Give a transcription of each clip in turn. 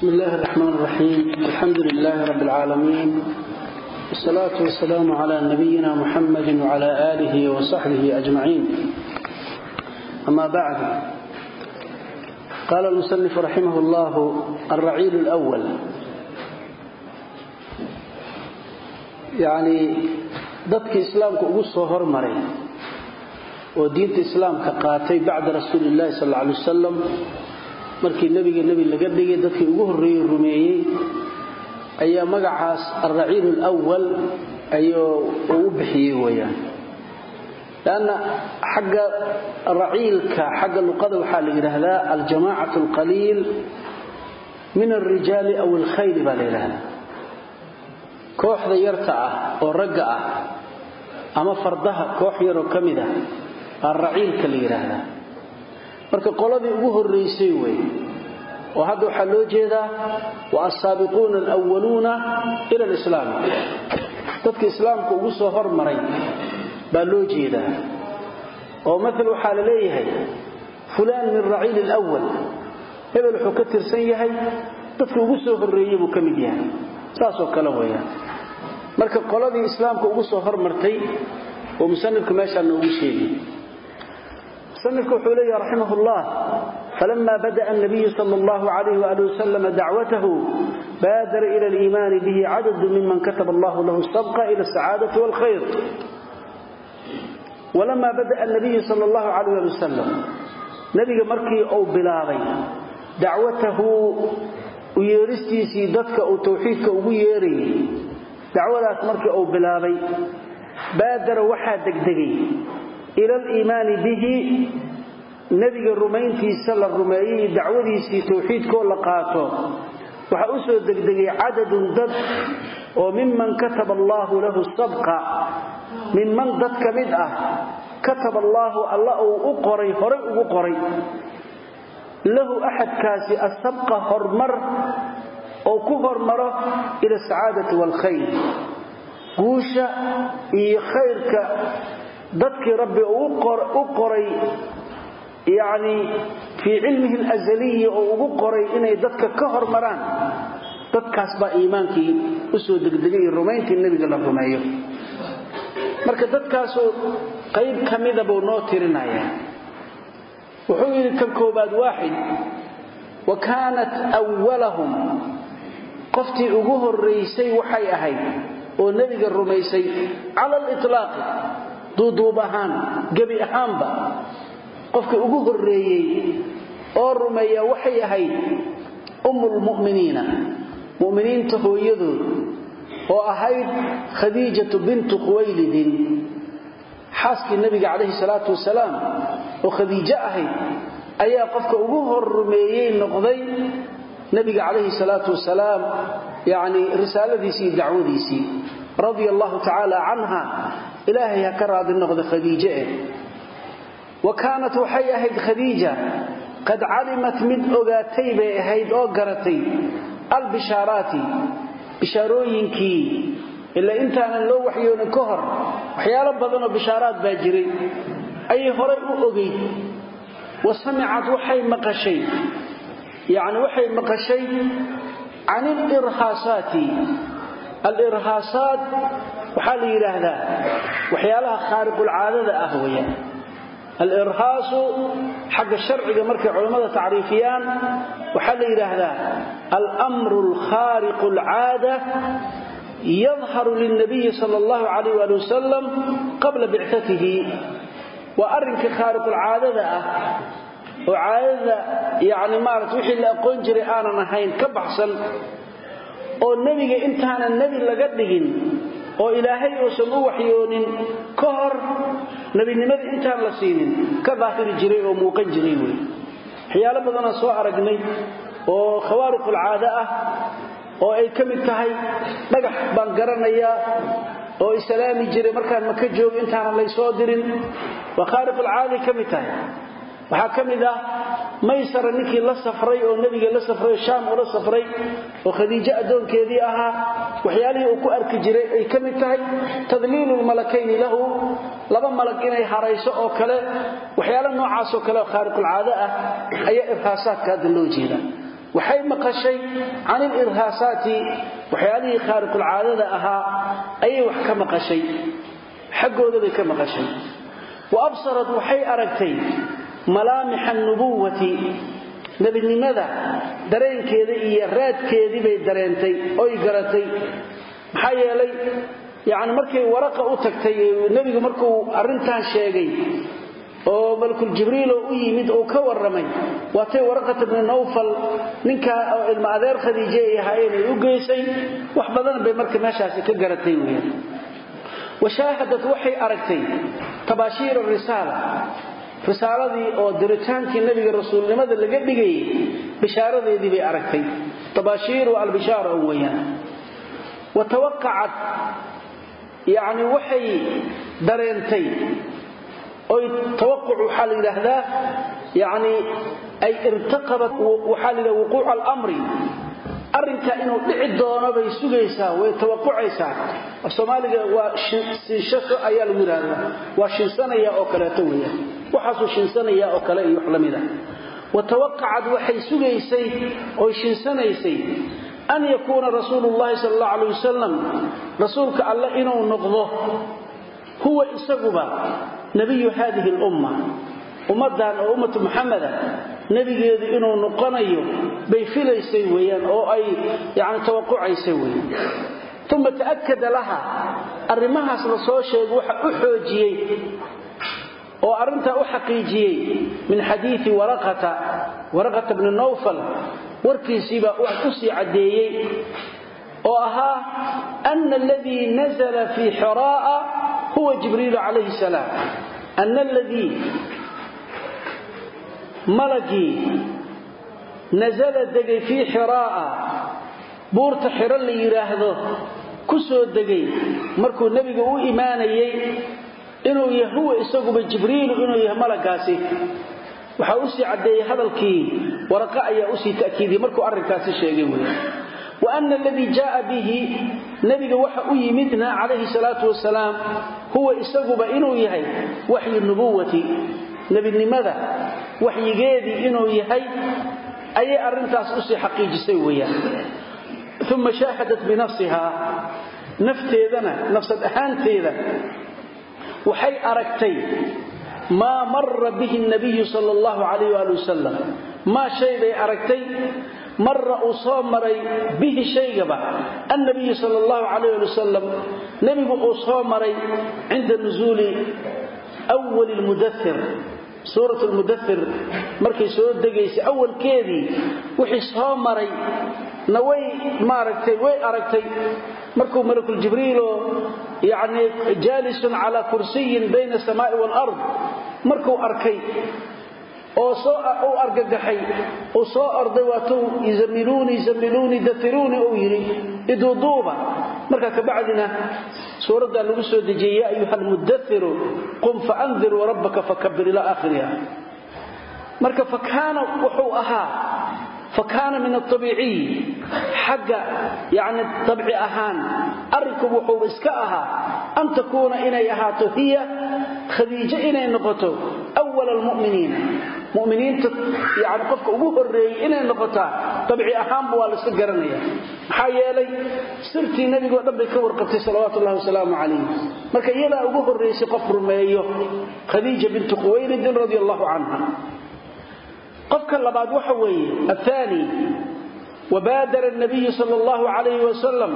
بسم الله الرحمن الرحيم الحمد لله رب العالمين والصلاة والسلام على نبينا محمد وعلى آله وصحبه أجمعين أما بعد قال المصنف رحمه الله الرعيل الأول يعني ضدك إسلامك أقصه هرمري ودينة إسلامك قاتي بعد رسول الله صلى الله عليه وسلم markii nebiga nebi laga dhigay dadkii ugu horreeyey rumeeyey ayaa magacaas alraciil alwal ayuu u bixiyey weyaan lanna xagga raciilka xagga luqada waxaa la yidhaahdaa aljamaacatu alqaliil min alrijaali aw alkhayli baa la yidhaahdaa. Kooxda yarta ah oo ragga ah ama fardaha koox yaroo ka mid ah aa raciilka la yidhaahdaa marka qoladii ugu horeysay wey oo hadda waxaa loo jeedaa wa asaabiquuna alwaluuna ila alislaam. Dadka islaamka ugu soo hormaray baa loo jeedaa. Oo maala waxaa la leeyahay fulaan min raciili alwal hebel wuxuu ka tirsan yahay dadka ugu soo horreeyey buu ka mid yahay. Saasoo kale weyaan marka qoladii islaamka ugu soo hormartay oo musanifka meeshaa noogu sheegay musanifku wuxuu leeyahay raximahullah falama bada'a anabiyu sala allahu calayhi waali wasalam dacwatahu baadara ila aliimaani bihi cadadu miman kataba allahu lahu sabqa ila asacaadati waalkhayr walama bada'a anabiyu sala allahu calayh ali wasalam nebiga markii uu bilaabay dacwatahu u yeeristiisii dadka uu tawxiidka ugu yeerayay dacwadaas markii uu bilaabay ila aliimaani bihi nebiga rumayntiisa la rumeeyey dacwadiisii towxiidkoo la qaato. Waxaa u soo degdegay cadadun dad oo miman kataba allaahu lahu sabqa minman dad ka mid ah kataba allaahu alla uu u qoray horay ugu qoray. Lahu axadkaasi asabqa hormar oo ku hormaro ila asacaadati waalkhayr guusha iyo khayrka dadkii rabbi u qoray yani fii cilmihi alazaliyi oo ugu qoray inay dadka ka hormaraan dadkaas baa iimaankii u soo degdegay rumayntii nebiga la rumeeyo. Marka dadkaasuu qayb ka mida buu noo tirinaya wuxuu yidhi kan koobaad waaxid wa kaanat awwalahum. Qoftii ugu horraysay waxay ahayd oo nebiga rumaysay cala aliطlaaqi duuduub ahaan gebi ahaanba qofkii ugu horreeyey oo rumeeya waxay ahayd ummulmu'miniina mu'miniinta hooyadood oo ahayd khadiijatu bintu khuwaylidin. Xaaskii nebiga calayhi salaatu wasalaam oo khadiijo ahayd ayaa qofka ugu hor rumeeyey noqday nebiga calayhi salaatu wasalaam yacni risaaladiisii dacwadiisii. Radia allahu tacaala canha ilaahay ha ka raadi noqda khadiije eh. Wa kaanat waxay ahayd khadiija qad calimat mid ogaatay bay ahayd oo garatay albishaaraati bishaarooyinkii. Ilaa intaanan loo waxyoonin ka hor waxyaalo badanoo bishaaraad baa jiray ayay horay u ogayd wa samicad waxay maqashay yacni waxay maqashay can ilirhaasaati alirhaasaat waxaa la yidhaahdaa waxyaalaha khaariqulcaadada ah weeyaan alirhaasu xagga sharciga markay culammada tacriifiyaan waxaa la yidhaahdaa almru alkhaariqu alcaada yadharu lilnabiyi sala allahu calayh waali wasalam qabla bictatihi waa arrinka khaariqulcaadada ah oo caadada yacni maarata wixii la aqoon jiray aanan ahayn ka baxsan oo nebiga intaanan nebi laga dhigin oo ilaahay uusan u waxyoonin ka hor nebinimada intaan la siinin ka daahiri jiray oo muuqan jiray wey waxyaalo badanaan soo aragnay oo khawaariqulcaado ah oo ay ka mid tahay dhagax baan garanayaa oo islaami jiray markaan maka joogo intaanan laysoo dirin. Waa khaariqulcaaday ka mid tahay. Waxaa ka mid ah maysara ninkii la safray oo nebiga la safray oo shaam safray oo khadiijo addoonkeedii ahaa waxyaalihii uu ku arki jiray ay ka mid tahay tadliilu lmalakayni lahu laba malag inay harayso oo kale waxyaalo noocaasoo kale oo khaariqulcaado ah ayaa irhaasaadka hadda loo jeeda. Waxay maqashay can ilirhaasaati waxyaalihii khaariqulcaadada ahaa ayay wax ka maqashay. Xaggooda bay ka maqashay. Wa absarat waxay aragtay malaamixa nubuwati nebinimada dareenkeeda iyo raadkeedii bay dareentay oy garatay. Maxaa yeelay yacni markay waraqa u tagtay nebigu markuu arrintan sheegay oo malkul jibriil oo u yimid uu ka warramay waatay waraqata bni nawfal ninkaa oo ilmo adeer khadiije ay ahaayeen ay u geysay wax badan bay marka meeshaasi ka garatay weyaan washaahadat waxay aragtay tabaashiira risaala risaaladii oo diritaankii nebiga rasuulnimada laga dhigayay bishaaradeedii bay aragtay. Tabaashiiru albishaara weyaan wa tawaqacat yacni waxay dareentay oy tawaquc waxaa la yidhaahdaa yacni ay irtaqabat waxaa la yidhahda wuquuca alamri arrinka inuu dhici doono bay sugaysaa way tawaqucaysaa soomaaliga waa siinshasho ayaa lagu yidhaahdaa waa shinsanaya oo kaleeto weeyaan waxaasuu shinsanaya oo kale iyo wax la mid ah. Wa tawaqacad waxay sugaysay oy shinsanaysay. An yakuuna rasuulu llahi sala allahu alay wasalam rasuulka alle inuu noqdo huwa isaguba nebiyu haadihi lumma ummaddan oo ummatu muxameda nebigeedu inuu noqonayo bay filaysay weeyaan oo ay yani tawaqucaysay weeyaan. Uma ta'akada laha arrimahaas la soo sheego waxa u xoojiyey oo arrintaa u xaqiijiyey min xadiii waraqata waraqata bni nawfal warkiisiibaa u sii caddeeyey oo ahaa ana aladii nazla fii xiraa'a huwa jibriilu calayhi salaam. Ana aladii malagii nasala degay fii xiraa'a buurta xiro la yidhaahdo ku soo degay. Markuu nebiga u imaanayey inuu yahay huwa isaguba jibriilu inuu yahay malagaasi waxaa u sii caddeeyey hadalkii waraqa ayaa u sii ta'kiidiyey markuu arrinkaasi sheegay wey wa ana aladii jaaa bihi nebiga waxa u yimidna calayhi salaatu wasalaam huwa isaguba inuu yahay waxyu nubuwati waxyigeedii inuu yahay ayay arrintaas u sii xaqiijisay weeyaan. Uma shaahadat binafsiha nafteedana nafsad ahaanteeda waxay aragtay maa mara bihi nabiyu sal allahu calayh waali wasalam maa shay bay aragtay mara uu soo maray bihi shaygaba annabiyu sal allahu calayh ali wasalam nebigu uu soo maray cinda nusuuli wali lmudathir suurat lmudathir markay soo degaysay awalkeedii wixii soo maray na way maaragtay way aragtay markuu malakuljibriiloo yani jaalisun calaa kursiyin bayna asamaai waalard markuu arkay oo u argagaxay uu soo orday waatuu yamiluunii zamiluunii dairuunii uu yidhi iduuduuba markaa kabacdina suuraddaa lagu soo dejiyey ya ayuha almudairu qum faandir warabbaka fakabir ilaa aakhiriha. Marka fakaana wuxuu ahaa fakaana min aabiiciy xagga yani dabci ahaan arrinku wuxuu iska ahaa an takuuna inay ahaato hiya khadiijo inay noqoto wala almuminiina muminiinta yani qofka ugu horeeyey inay noqotaa dabci ahaanba waa laiska garanaya. Maxaa yeelay sirtii nebigoo dhan bay ka warqabtay salawaatu wasalaamu calayh marka iyadaa ugu horraysay qof rumeeyo khadiija bintu quwaylidin radi allahu canha. Qofka labaad waxa weeye athani wabaadara nabiyu sal allahu calayhi wasalam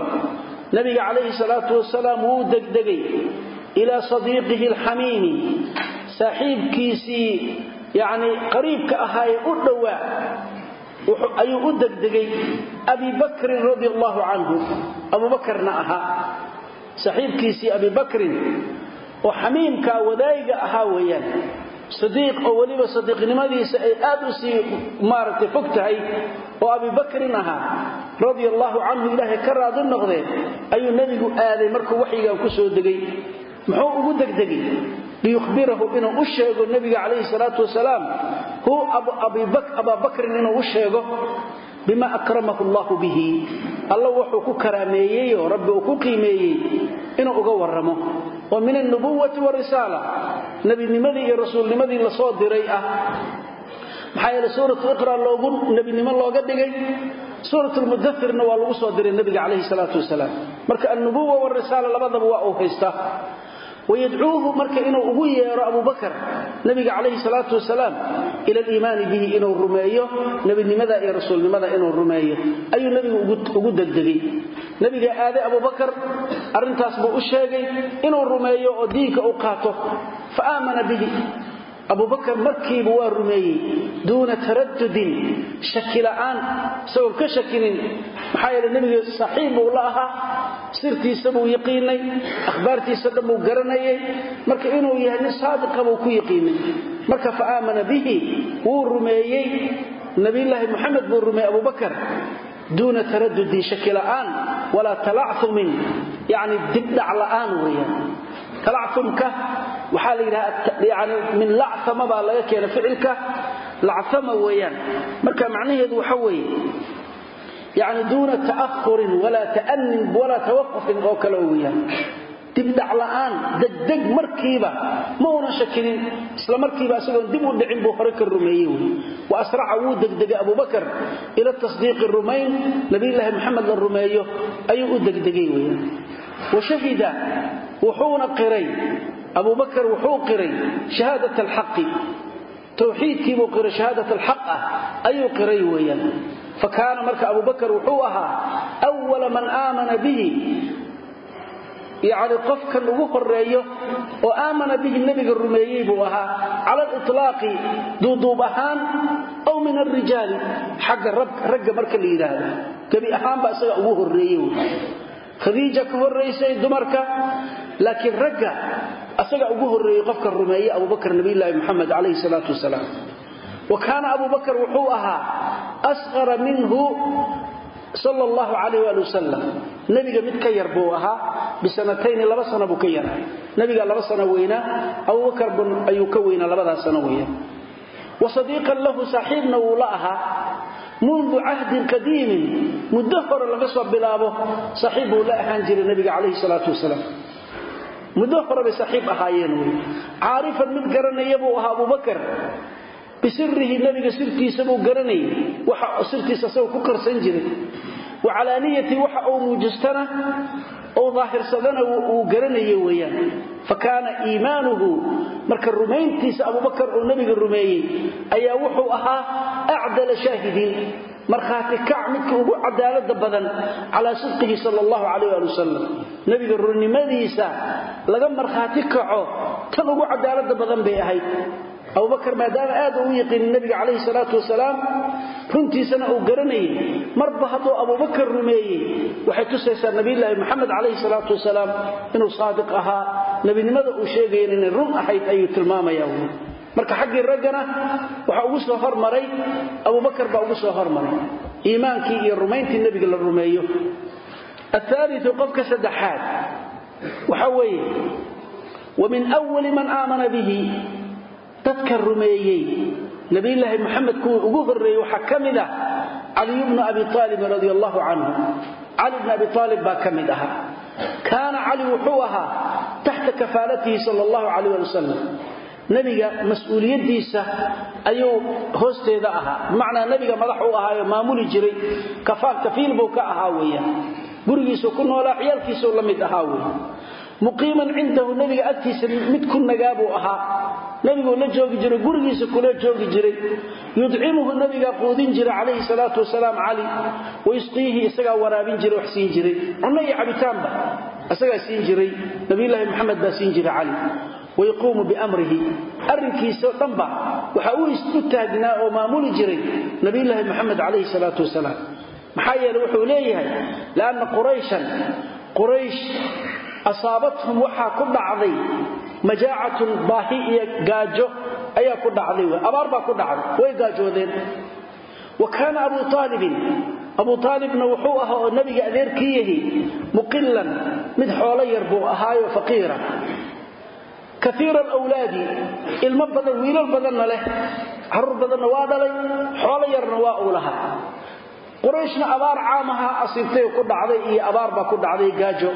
nabiga calayhi salaatu wasalaam wuu degdegay ilaa sadiiqihi alxamiimi saaxiibkiisii yani qariibka ahaayee u dhowaa ayuu u degdegay abi bakrin radi allahu canhu abubakarna ahaa. Saaxiibkiisii abi bakrin oo xamiimkaa wadaayiga ahaa weeyaan. Sadiiq oo weliba sadiiqnimadiisa ay aad u sii maaragtay fog tahay oo abibakrin ahaa radia allaahu canhu ilaahay ka raadi noqdee ayuu nebigu aaday markuu waxyigan ku degay. Muxuu ugu degdegay liyuhbirahu inuu u sheego nebiga calayhi salaatu wasalaam. Hu abaabakrin inuu u sheego bima akramahu allahu bihi. Alla wuxuu ku karaameeyey oo rabbi uu ku qiimeeyey inuu uga warramo. Oo min alnubuwati warisaala nebinimadii iyo rasuulnimadii la soo diray ah. Maxaa yeele suuratu iqra loogu nebinimo looga dhigay? Suurat lmudairna waa lagu soo diray nebiga calayhi salaatu wasalaam. Marka alnubuwa warisaala labadaba waa uu haystaa wayadcuuhu marka inuu ugu yeero abubakar nabiga calayhi salaatu wasalaam ila aliimaani bihi inuu rumeeyo nebinimada iyo rasuulnimada inuu rumeeyo ayuu nebigu ugu degdegay nebiga aaday abubakar arrintaas buu u sheegay inuu rumeeyo oo diinka u qaato fa aamana bihi abubakar markiiba waa rumeeyey duuna taradudin shaki la'aan isagoon ka shakinin. Maxaa yeele nebiga saaxiib buu la ahaa sirtiisa buu yaqiinay akhbaartiisa dhan buu garanayay. Marka inuu yahay nin saadiqa buu ku yaqiinay. Marka fa aamana bihi wuu rumeeyey. Nabiyulaahi muxamed buu rumeeyey abubakar. Duuna taradudin shaki la'aan walaa weeyaan talacumka waxaa la yidhaha yani min lacama baa laga keena ficilka. Lacama weeyaan. Marka macnaheedu waxa weeye yani duuna ta'ahurin walaa ta'anin walaa tawaqufin oo kale weeyaan. Dibdhac la'aan degdeg markiiba ma una shakinin isla markiiba isagoon dib u dhicin buu hore ka rumeeyey wy wa asraca wuu degdegay abubakar ila tasdiiqi rumayn nabiyulaahi maxamed la rumeeyo ayuu u degdegay weyaan wa shahida wuxuuna qiray abubakar wuxuu qiray shahaadat alxaqi. Towxiidkiibuu qiray shahaadat alxaq ah ayuu qiray weeyaan. Fa kaana marka abubakar wuxuu ahaa wala man aamana bihi. Yacni qofkan ugu horeeyo oo aamana bihi nebiga rumeeyey buu ahaa cala aliطlaaqi duuduub ahaan aw min alrijaali xagga ragga marka la yidhaahdo. Gebi ahaanba isaga ugu horeeye wy khadiija ka horaysay dumarka laakiin ragga asaga ugu horeeyey qofka rumeeye abubakr nabiyulaahi muxamed calayhi salaatu wasalaam wa kaana abubakar wuxuu ahaa asqara minhu sal allahu calayh waali wasalam mid ka yar buu ahaa bisanatayni laba sano buu ka yaraa. Nebiga laba sano weynaa abubakar ayuu ka weynaa labadaa sano weeyaan wa sadiiqan lahu saaxiibna wuu la ahaa. Mundu cahdin qadiimin muddo hore laga soo bilaabo saaxiib buu la muddo hore bay saaxiib ahaayeen wey. Caarifan mid garanaya buu ahaa abubakar bisirihi nebiga sirtiisa buu garanayay. Waxa sirtiisa asagoo ku qarsan jiray. Wa calaaniyatii waxa uu muujistana ou daahirsadana uu garanayo weeyaan. Fa kaana iimaanuhu marka rumayntiisa abubakar uu nebiga rumeeyey ayaa wuxuu ahaa acdala shaahidiin markhaati kac midka ugu cadaalada badan calaa sidqihi sal allahu calayh ali wasalam. Nebiga runnimadiisa laga markhaati kaco tan ugu cadaalada badan bay ahayd. Abubakar maadaama aad uu yaqiinin nabiga calayhi salaatu wasalaam runtiisana uu garanayay marba hadduu abubakar rumeeyey waxay tusaysaa nabiyulaahi maxamed calayhi salaatu wasalaam inuu saadiq ahaa. Nebinimada uu sheegayan inay run ahayd ayuu tilmaamaya wy marka xaggii raggana waxaa ugu soo hormaray abubakar baa ugu soo hormaray. Iimaankii iyo rumayntii nebiga la rumeeyo. Ahaaliu qofka saddexaad. Waxa weeye wa min wali man aamana bihi. Dadka rumeeyey nabiyulaahi muxamed kuwii ugu horreeyey waxaa ka mid ah caliy bnu abi aalibin radi allahu canhu. Cali bni abi aalib baa ka mid ahaa. Kaana cali wuxuu ahaa taxta kafaalatihi sal allahu calayh ali wasalam nebiga mas'uuliyaddiisa ayuu hoosteeda ahaa. Bimacnaa nebiga madax u ahaayo maamuli jiray. Kafiil buu ka ahaa weeyaan gurigiisuu ku noolaa ciyaalkiisuu la mid ahaa wey muqiiman cindahu nebiga agtiisa mid ku nagaa buu ahaa. Nebiguu la joogi jiray gurigiisa kula joogi jiray. Yudcimuhu nabigaa quudin jiray calayhi salaatu wasalaam cali. Wayusqiihi isagaa waraabin jiray wax siin jiray. Cunno iyo cabitaanba isagaa siin jiray. Nabiyulaahi maxamed baa siin jiray cali wayaquumu biamrihi arrinkiisao dhanba waxaa u taagnaa oo maamuli jiray nabiyulaahi maxamed calayhi salaatu wasalaam. Maxaa yeele wuxuu leeyahay lianna qurayshan quraysh asaabathum waxaa ku dhacday majaacatun baahi iyo gaajo ayaa ku dhacday abaar baa ku dhacday way gaajoodeen. Wa kaana abu aalibin abu aalibna wuxuu ahaa oo nebiga adeerkii yahi muqilan mid xoolo yar buu ahaayo faqiira kaiira alwlaadi ilmo badan wiilal badanna leh carruur badanna waa dhalay xoolo yarna waa uu lahaa. Qurayshna abaar caamaha asiibtay ku dhacday iyo abaar baa ku dhacday gaajo.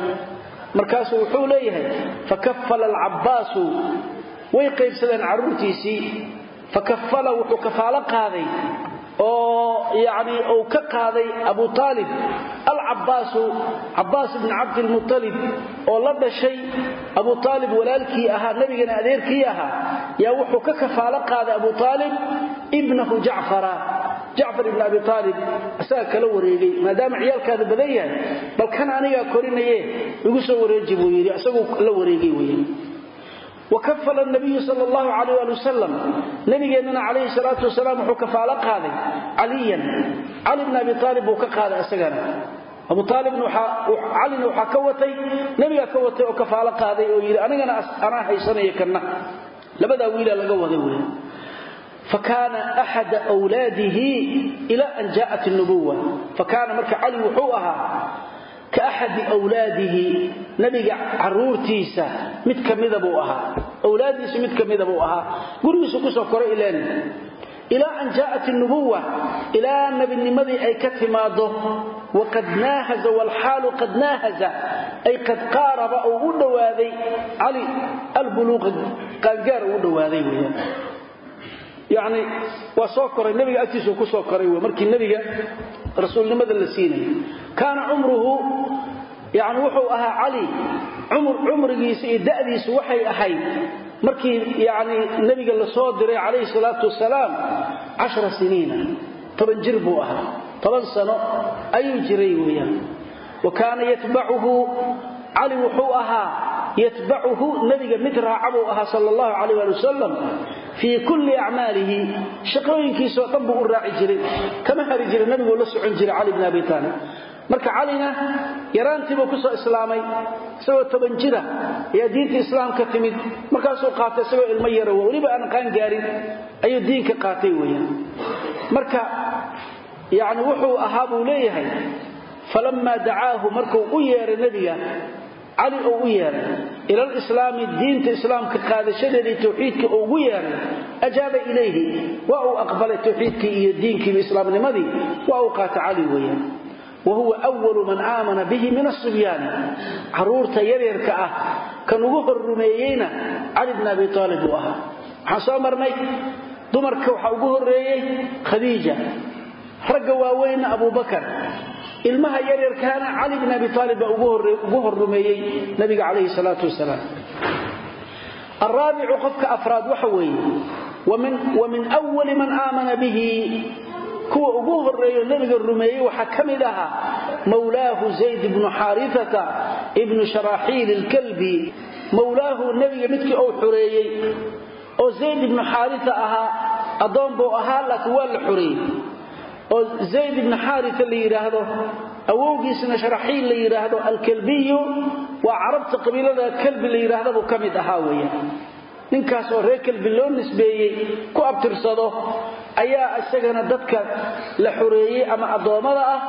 Markaasuu wuxuu leeyahay fakafala alcabbaasu way qaybsadeen carruurtiisii fakafala wuxuu kafaalo qaaday oo yani uu ka qaaday abu aalib alcabaasu cabaas bni cabdilmualib oo la dhashay abu aalib walaalkii ahaa nebigana adeerkii ahaa yaa wuxuu ka kafaalo qaaday abu aalib ibnahu jacfara jacfar ibn abi aalib isaga kala wareegay maadaama ciyaalkaada badan yahay bal kan anigaa korinaye soo wareeji buu yidhi la wareegay wey wakafala nabiyu sal llahu alayh ali wasalam nabigeennana calayhi salaatu wasalaam wuxuu kafaalo qaaday caliyan cali bn abi aalib buu ka qaaday isagana abu aalibna calina waxaa ka watay nebigaa ka watay oo kafaalo qaaday oo yidhi anigana anaa haysanaya kanna labadaa wiila laga waday wey fakaana axada wlaadihi ila an jaءat nubuwa fakaana marka cali wuxuu ahaa axadi wlaadihi nabiga caruurtiisa mid kamida buu ahaa. Wlaadiisa mid kamida buu ahaa. Gurigiisu ku soo koray ilen ilaa an jaءat nubuwa ilaa nebinimadii ay ka timaado waqad naahaza wlxaalu qad naahaza ay qad qaaraba uu u dhowaaday cali albuluuqa qaangaar uu u dhowaaday weyaan yani waa soo koray nabiga agtiisu ku soo koray markii nebiga rasuulnimada la siinay kaana cumruhu yani wuxuu ahaa cali. Cumrigiisa iyo da'diisu waxay ahayd markii yani nebiga la soo diray calayhi salaatu wasalaam cashara siniina. Toban jir buu ahaa. Toban sano ayuu jiray weyaan wa kaana yatbacuhu cali wuxuu ahaa yatbacuhu nebiga mid raaca buu ahaa sal allahu calayh ali wasalam fii kulli acmaalihi. Shaqooyinkiisoo dhan buu u raaci jiray. Kama hari jira nebiguu la socon jiray cali bn abi taalib marka calina yaraantiibuu ku soo islaamay isagoo toban jira ayaa diinta islaamka timid. Markaasuu qaatay isagoo ilmo yaro weliba aan qaan gaarin ayuu diinka qaatay weyaan marka yani wuxuu ahaa buu leeyahay falamaa dacaahu markuu u yeeray nebiga cali uu u yeeray ila lislaami diinta islaamka qaadashadeedii towxiidka uu ugu yeeray ajaaba ilayhi waa uu aqbalay towxiidkii iyo diinkiiba islaamnimadii waa uu qaata cali weeyaan wa huwa walu man aamana bihi min asibyaani carruurta yaryarka ah kan ugu hor rumeeyeyna cali bn abi aalib uu ahaa. Waxaan soo marnay dumarka waxaa ugu horeeyey khadiija ragga waaweynna abubakar ilmaha yaryarkaana cali bn abi aalib baa ugu hor rumeeyey nabiga calayhi salaatu wasalaam. Araabicu qofka afraad waxa weeye wa min wali man aamana kuwa ugu horeeyo nebiga rumeeyey waxaa ka mid ahaa mawlaahu zayd bnu xaariata ibnu sharaaxiil ilkalbi. Mawlaahu nebiga midkii uu xureeyey oo zayd ibnu xaaria ahaa addoon buu ahaa laakiin waa la xureeyey oo zayd ibnu xaaria la yidhaahdo awowgiisna sharaxiil la yidhaahdo alkalbiyu waa carabta qabiilada kalbi la yidhaahda buu ka mid ahaa weeyaan. Ninkaas oo reer kalbi loo nisbeeyey ku abtirsado ayaa isagana dadka la xoreeyey ama addoommada ah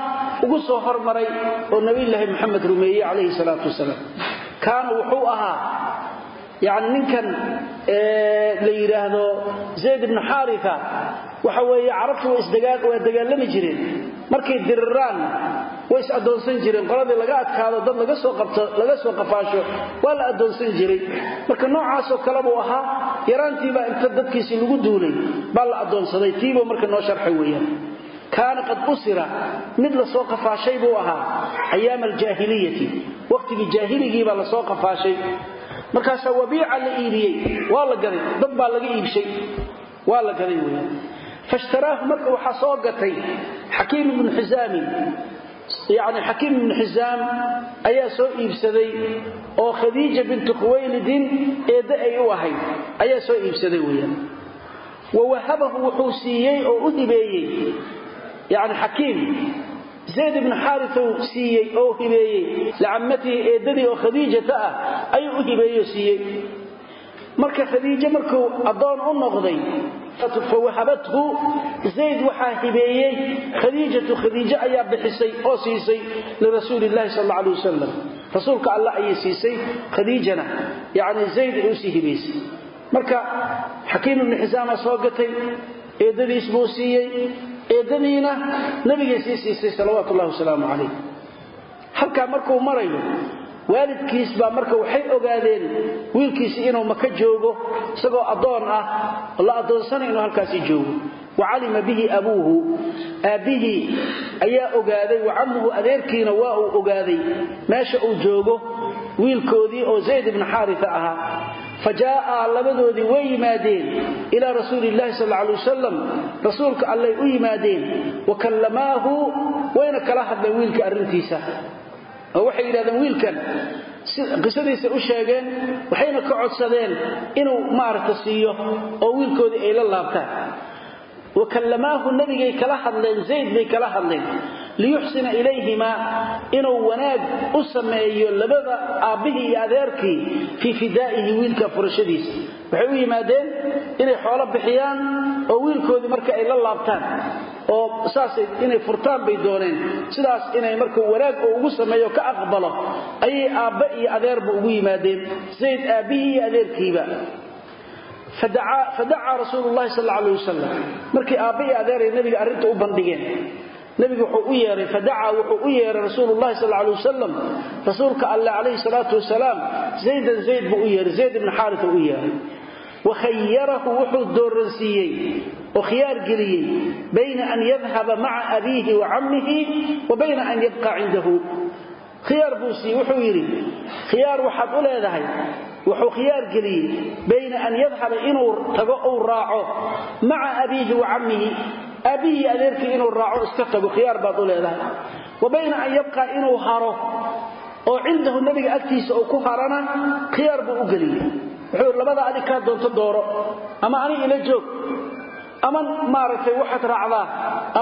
ugu soo hormaray oo nabiyulaahi maxamed rumeeyey calayhi salaatu wasalaam. Kaana wuxuu ahaa yani ninkan la yidhaahdo zayd ibnu xaaria waxa weeye carabtu waa dagaalami jireen. Markay diriraan way is addoonsan jireen. Qoladii laga adkaado dad laga soo qafaasho waa la addoonsan jiray. Marka noocaasoo kale buu ahaa yaraantiibaa inta dadkiisii lagu duulay baa la addoonsaday tiibuu marka noo sharxay weeyaan. Kaana qad usira mid la soo qafaashay buu ahaa ayaama aljaahiliyati. Waqtigii jaahiligiibaa la soo qafaashay. Markaasaa wabiica la iibiyey waa la gaday. Dad baa laga iibshay waa la gaday weyaan fashtaraahu marka waxaa soo gatay xakiim ibnu xisaamin yani xakiim ibnu xisaam ayaa soo iibsaday oo khadiija bintu khuwaylidin eedda ay u ahayd. Ayaa soo iibsaday weyaan wa wahabahu wuxuu siiyey oo u hibeeyey yani xakiim zayd ibnu xaariu siiyey oo hibeeyey licammatihi eeddadii oo khadiijata ah ayuu u hibeeyo siiyey. Marka khadiijo markuu addoon u noqday fawahabathu zayd waxaa hibeeyey khadiijatu khadiijo ayaa bixisay oo siisay lirasuuli llahi sal alay wasalam rasuulka alla ayay siisay khadiijana. Yani zayd ay u sii hibaysay marka xakiim ibnu xisaama soo gatay eeddadiis buu siiyey. Eeddadiina nabigay sii siisay salawaatu ullahi wasalaamu calayh halkaa markuu marayo waalidkiis baa marka waxay ogaadeen wiilkiisi inuu maka joogo isagoo addoon ah la addoonsana inuu halkaasi joogo. Wacalima bihi abuuhu. Aabbihii ayaa ogaaday wacammuhu adeerkiina waa uu ogaaday meesha uu joogo wiilkoodii oo zayd ibnu xaarisa ahaa. Fa jaaa labadoodii way yimaadeen ilaa rasuuli llahi sal alay wasalam rasuulka allay u yimaadeen wa kallamaahu wayna kala hadleen wiilka arrintiisa oo waxay yidhahdeen wiilkan qisadiisa u sheegeen waxayna ka codsadeen inuu maaragta siiyo oo wiilkoodii ay la laabtaan. Wa kallamaahu nabigay kala hadleen zayd bay kala hadleen liyuxsina ilayhimaa inuu wanaag u sameeyo labada aabbihii iyo adeerkii fii fidaa'ihi wiilka furashadiisa. Waxay u yimaadeen inay xoolo bixiyaan oo wiilkoodii marka ay la laabtaan oo saasay inay furtaan bay dooneen. Sidaas inay marka wanaag oo ugu sameeyo ka aqbalo ayay aabbe iyo adeerba ugu yimaadeen. Zayd aabbihii iyo adeerkiiba. Fadacaa rasuulu llahi sal alay wasalam markii aabba iyo adeeray nabiga arrinta u bandhigeen nabigu wuxuu u yeeray fadacaa wuxuu u yeeray rasuulu llahi sal alay wasalam rasuulka alle calayhi salaatu wasalaam. Zaydan zayd buu u yeeray zayd ibnu xaarisa u yeeray wa khayarahu wuxuu dooransiiyey oo khiyaar geliyey bayna an yadhaba maca abiihi wa cammihi wa bayna an yabqa cindahu. Khiyaar buu siiyey wuxuu yidhi khiyaar waxaad u leedahay. Wuxuu khiyaar geliyey bayna an yadhaba inuu tago uu raaco maca abiihi wa cammihi. Aabbihii adeerkii inuu raaco iska tago khiyaar baad u leedahay. Wa bayna an yabqa inuu haro oo cindahu nebiga agtiisa ku harana khiyaar buu u wuxuu labada adig kaa doonto dooro. Ama ani ila joog. Ama maaragtay waxaad raacdaa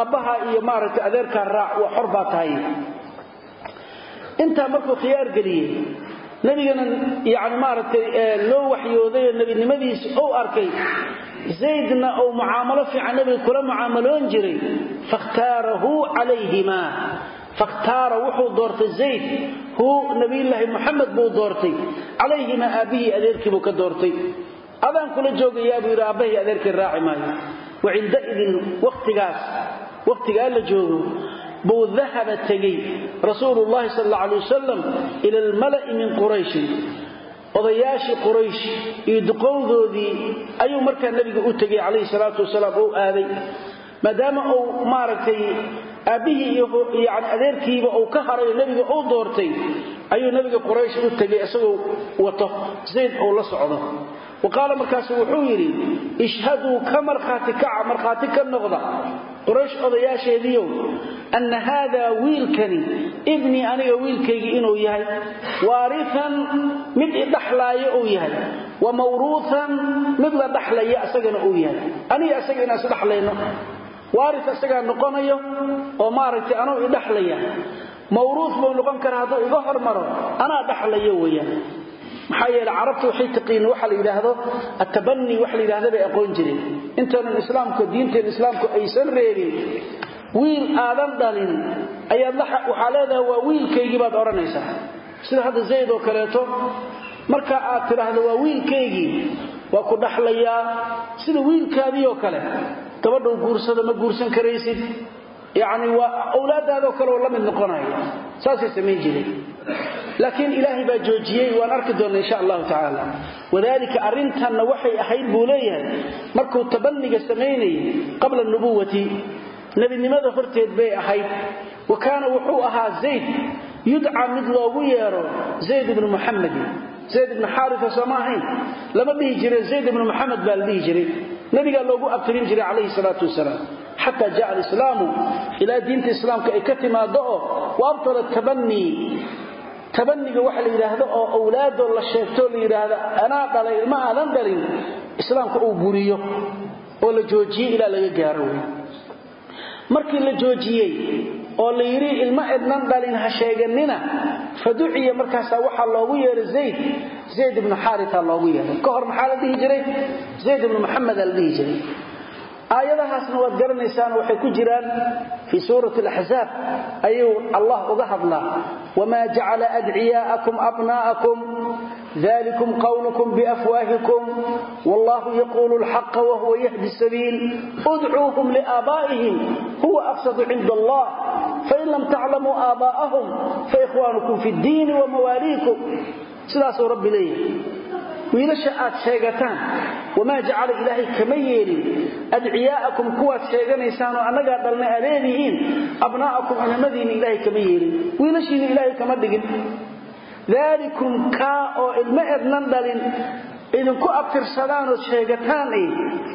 aabbaha iyo maaragtay adeerkaa raac waa xor baa tahay. Intaa markuu khiyaar geliyey nabigana yani maaragtay loo waxyoodayoo nebinimadiisa ou arkay zaydna uu mucaamalo fiican nabiga kula mucaamaloon jiray fakhtaarahu calayhima fakhtaara wuxuu doortay zayd hu nabiyulaahi muxamed buu doortay. Calayhimaa aabbihii adeerkiibuu ka doortay. Adaan kula joogayaa buu yidhi aabbahii adeerkii raaci maayo. Wacindaidin watigaas wakhtigaa la joogo buu dahaba tegey rasuulu llahi sal alla alay wasalam ila almala'i min qurayshin odayaashii quraysh iyo duqowdoodii ayuu markaa nebiga u tegey calayhi salaatu wasalaam ou aaday. Maadaama uu maaragtay aabbihii iyo adeerkiiba uu ka harayo nebiga uu doortay ayuu nebiga quraysh u tegey isagoo wato zayd uu la socdo wa qaala markaasu wuxuu yidhi ishhaduu ka markhaati kaca markhaati ka noqda quraysh odayaasheediiow anna haadaa wiilkani ibnii aniga wiilkaygii inuu yahay waarian mid idhaxlaayo uu yahay wa mawruuan mid la dhaxlaya isagana uu yahay. Aniga isaga inaan isdhaxlayno waari isagaa noqonayo oo maaragtay anuu idhaxlaya mawruuf buu noqon karaa hadduu iga hormaro anaa dhaxlayo weyaan maxaa yeele carabtu waxay taqiin waxa la yidhaahdo atabani waxa la yidhahda bay aqoon jireen. Intaanan islaamku diinteen islaamku aysan reebin wiil aadan dhalin ayaad waxaa leedahay waa wiilkaygii baad odhanaysaa. Sida hadda zayd oo marka aad tidhaahdo waa wiilkaygii waa ku dhaxlayaa. Sida wiilkaadii oo kale gabadhuu guursado ma guursan karaysid. Yacni waa awlaaddaadoo kale oo la mid noqonaya. Saasay samayn jireen. Laakiin ilaahay baa joojiyey waan arki doonna insha allahu tacaala. Wadaalika arrintanna waxay ahayd buu leeyahay markuu tabaniga samaynayay qabla nubuwati nebinimada horteed bay ahayd. Wa kaana wuxuu ahaa zayd yudca mid loogu yeero zayd ibnu muxamedin zayd ibnu xaarisa sooma ahayn? Lama dhihi jire zayd ibnu muxamed baa la dhihi jiray nabigaa loogu abtirin jiray calayhi salaatu wasalaam. Xataa jaa alislaamu ilaa diinta islaamka ay ka timaado oo waabtala tabanii tabaniga waxa la yidhaahdo oo awlaadoo la sheegtoo la yidhaahdo anaa dhalay ilma aadan dhalin. Islaamka uu buriyo oo la joojiyey ilaa laga gaaro oo la yidhi ilma cidnan dhalin ha sheeganina. Fa duciya markaasaa waxaa loogu yeedhay zayd. Zayd ibnu xaarita loogu yeedhay ka hor maxaa la dhihi jiray? Zayd ibnu maxamedaa la dhihi jiray. Aayadahaasna waad garanaysaano waxay ku jiraan fii suurati alaxzaab ayuu allah uga hadlaa. Wamaa jacala adciyaa'akum abnaa'akum dalikum qawlukum biafwaahikum wallahu yaquulu alxaqa wahuwa yahdi sabiil udcuuhum liaabaa'ihim huwa afsadu cinda allah fain lam taclamuu aabaa'ahum faikhwaanukum fi ddiini wa mawaaliikum sidaasuu rabbi leeyahay wiilasha aad sheegataan wamaa jacala ilaahay kama yeelin adciyaa'akum kuwaad sheeganaysaanoo annagaa dhalna aa leedihiin abnaa'akum inamadiinna ilaahay kama yeelin wiilashiinna ilaahay kama dhigin daalikum kaa oo ilma ednan idinku abtirsadaanoo sheegataan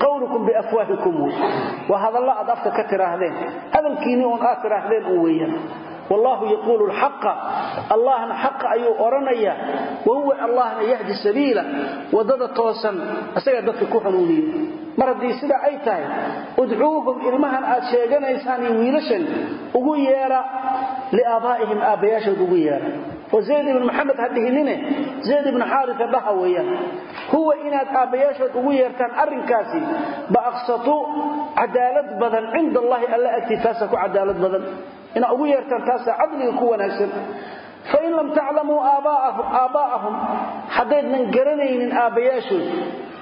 qawlukum biafwaahikum. Waa hadalla aad afka ka tidhaahdeen hadalkiinni oon aad tidhaahdeen u weeyaan. Wallaahu yaquulu lxaqa allahna xaqa ayuu odhanayaa wahuwa allahna yahdi sabiila. Waddada toosan isagaa dadka ku hanuuniyo mar haddii sida ay tahay udcuuhum ilmahan aad sheeganaysaan iyo wiilashan ugu yeedha liaabaa'ihim aabbayaashood ugu yeedha zayd ibn maxamed ha dhihinine zayd ibnu xaaria baha weyaan huwa inaad aabbayaashood ugu yeertaan arrinkaasi baaqsatu cadaalad badan cinda allahi alla agtii taasa ku cadaalad badan. Inaad ugu yeertaan taasaa cadliga ku wanaagsan. Fain lam taclamuu aabbaa'ahum haddaydnan garanaynin aabbayaashood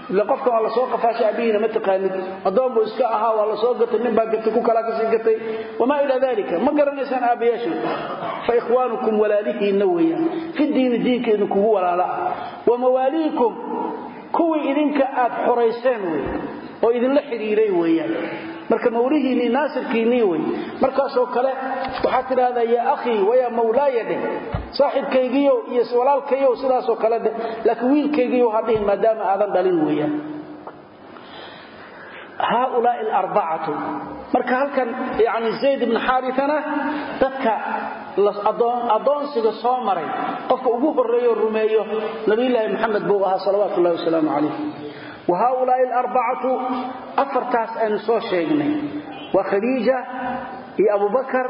ila qofkan waa la soo qafaashay aabbihiina ma taqaanid. Addoon buu iska ahaa waa la soo gatay nin baa gatay ku kalaa ka sii gatay. Wamaa ilaa dalika ma garanaysaan aabbayaashood fa ikhwaanukum walaalihiinna weeyaan. Fi diini diinka idinkugu walaala. Wa mawaaliikum kuwii idinka aad xorayseen wey oo idinla xidhiiray weeyaan marka mawlihiinii naasirkiinii wey. Markaasoo kale waxaad tidhaahdaa yaa akhii wayaa mawlaaya dheh saaxibkaygiiyo iyo walaalkayo sidaasoo kale dheh laakiin wiilkaygiiyo ha dhihin maadaama aadan dhalin weeyaan. Haaulaai alarbacatu marka halkan yani zayd ibni xaaritana dadka addoonsiga soo maray qofka ugu horreeyo rumeeyo nabiyulaahi maxamed buu ahaa salawaatu ullahi wasalaamu calayh wahaulaai arbacatu afartaas aynu soo sheegnay waa khadiija iyo abubakar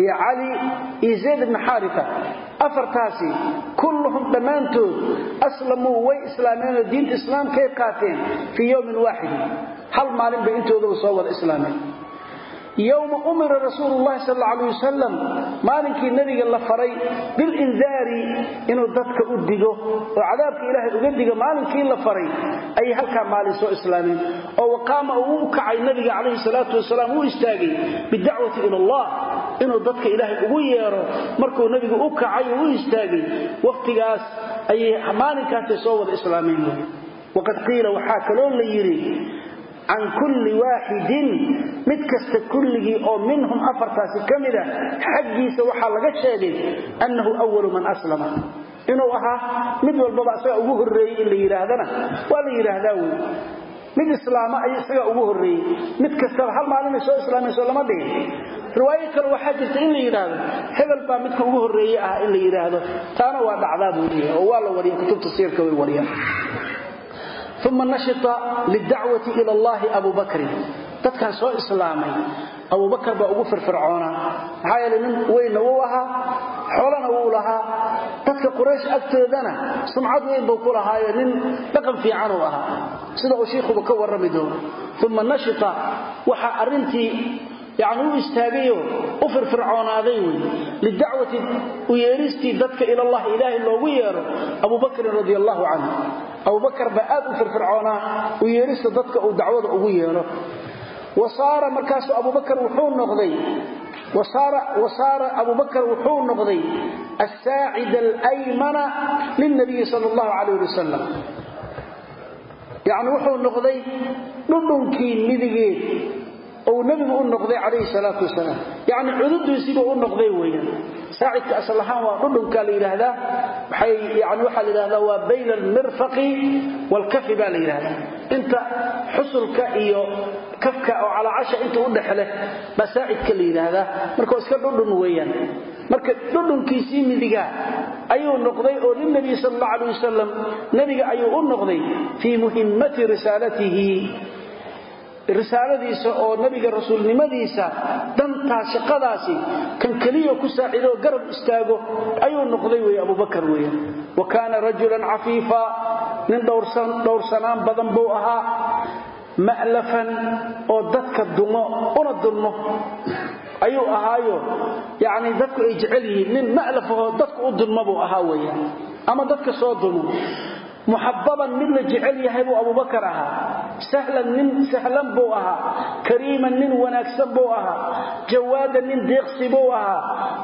iyo cali iyo zayd bni xaarita afartaasi kulluhum dhammaantood aslamuu way islaameenoo diinta islaamkay qaateen fii yowmin waaxidin hal maalin bay intoodaba soo wada islaameen yowma umira rasuulu llahi sal alla wasalam maalinkii nebiga la faray bilindaari inuu dadka u digo oo cadaabka ilaahay uga digo maalinkii la faray ayay halkaa maalin soo islaameen oo waqaama uu u kacay nebiga calayhi salaatu wasalaam uu istaagay bidacwati ila allah inuu dadka ilaahay ugu yeero markuu nebigu u kacay oo u istaagay wakhtigaas ayay maalinkaasay soo wada islaameen. Waqad qiila waxaa kaloo la yidhi can kulli waaxidin mid kasta kulligii oo minhum afartaasi ka mida xaggiisa waxaa laga sheegay annahu awalu man aslama inuu ahaa mid walbaba isaga ugu horreeyey in la yidhaahdana waa la yidhaahdaa wey mid islaama ay isaga ugu horreeyey mid kastaba hal maalinay soo islaamayso lama dhigin riwaayo kale waxaa jirta in la yidhaahdo hebel baa midka ugu horreeye ah in la yidhaahdo taana waa dhacdaa buu oo waa la wariya kutubta siirka way wariyaan uma nashita lidacwati ila allahi abu bakrin dadkan soo islaamay abubakar baa ugu firfircoonaa maxaa yeele nin weynna wuu ahaa xoolana wuu lahaa dadka quraysh agtoodana sumcad weyn buu ku lahaayo nin dhaqan fiicanuu ahaa sida uu shiikhuba ka warrami yani u istaagayoo u firfircoonaaday wey. Lidacwati u yeeristii dadka ilalah ilaahay loogu yeero abubakrin radi allahu canh abubakar baa aad u firfircoonaa u yeerista dadka uu dacwada ugu yeero. Wasaara markaasu abubakar wuxuu noqday wasaara abubakar wuxuu noqday asaacida alaymana lilnabiyi sal llahu calayh ali wasalam yacni wuxuu noqday dhudhunkii midigeed ou nabigu u noqday calayhi salaatu wasalaam. Yacni cududiisiibuu u noqday weeyaan. Saacidka asal ahaan waa dhudhunkaa la yidhaahdaa. Waxay yani waxaa la yidhahdaa waa bayna almirfaqi waalkafi baa la yidhahdaa inta xusulka iyo kafka oo calaacasha inta u dhexleh baa saacidka la yidhaahdaa. Marka iska dhudhun weeyaan. Marka dhudhunkiisii midigaa ayuu noqday oo lilnabiy sal alla alay wasalam nebiga ayuu u noqday fii muhimmati risaalatihi risaaladiisa oo nabiga rasuulnimadiisa dantaa shaqadaasi kan kaliya ku saacido garab istaago ayuu noqday weey Abu Bakar weey wa kana rajulan afifa nin dowrsan dowrsanaan badan buu ahaa ma'lafan oo dadka dumo una dulmo ayuu ahaayo yaani dadku ay jecel yihiin nin ma'laf oo dadku u dulmo buu ahaa weeyaan ama dadka soo dumo muxababan mid la jecel yahay buu abubakar ahaa sahlan nin sahlan buu ahaa kariiman nin wanaagsan buu ahaa jawaadan nin deeqsi buu ahaa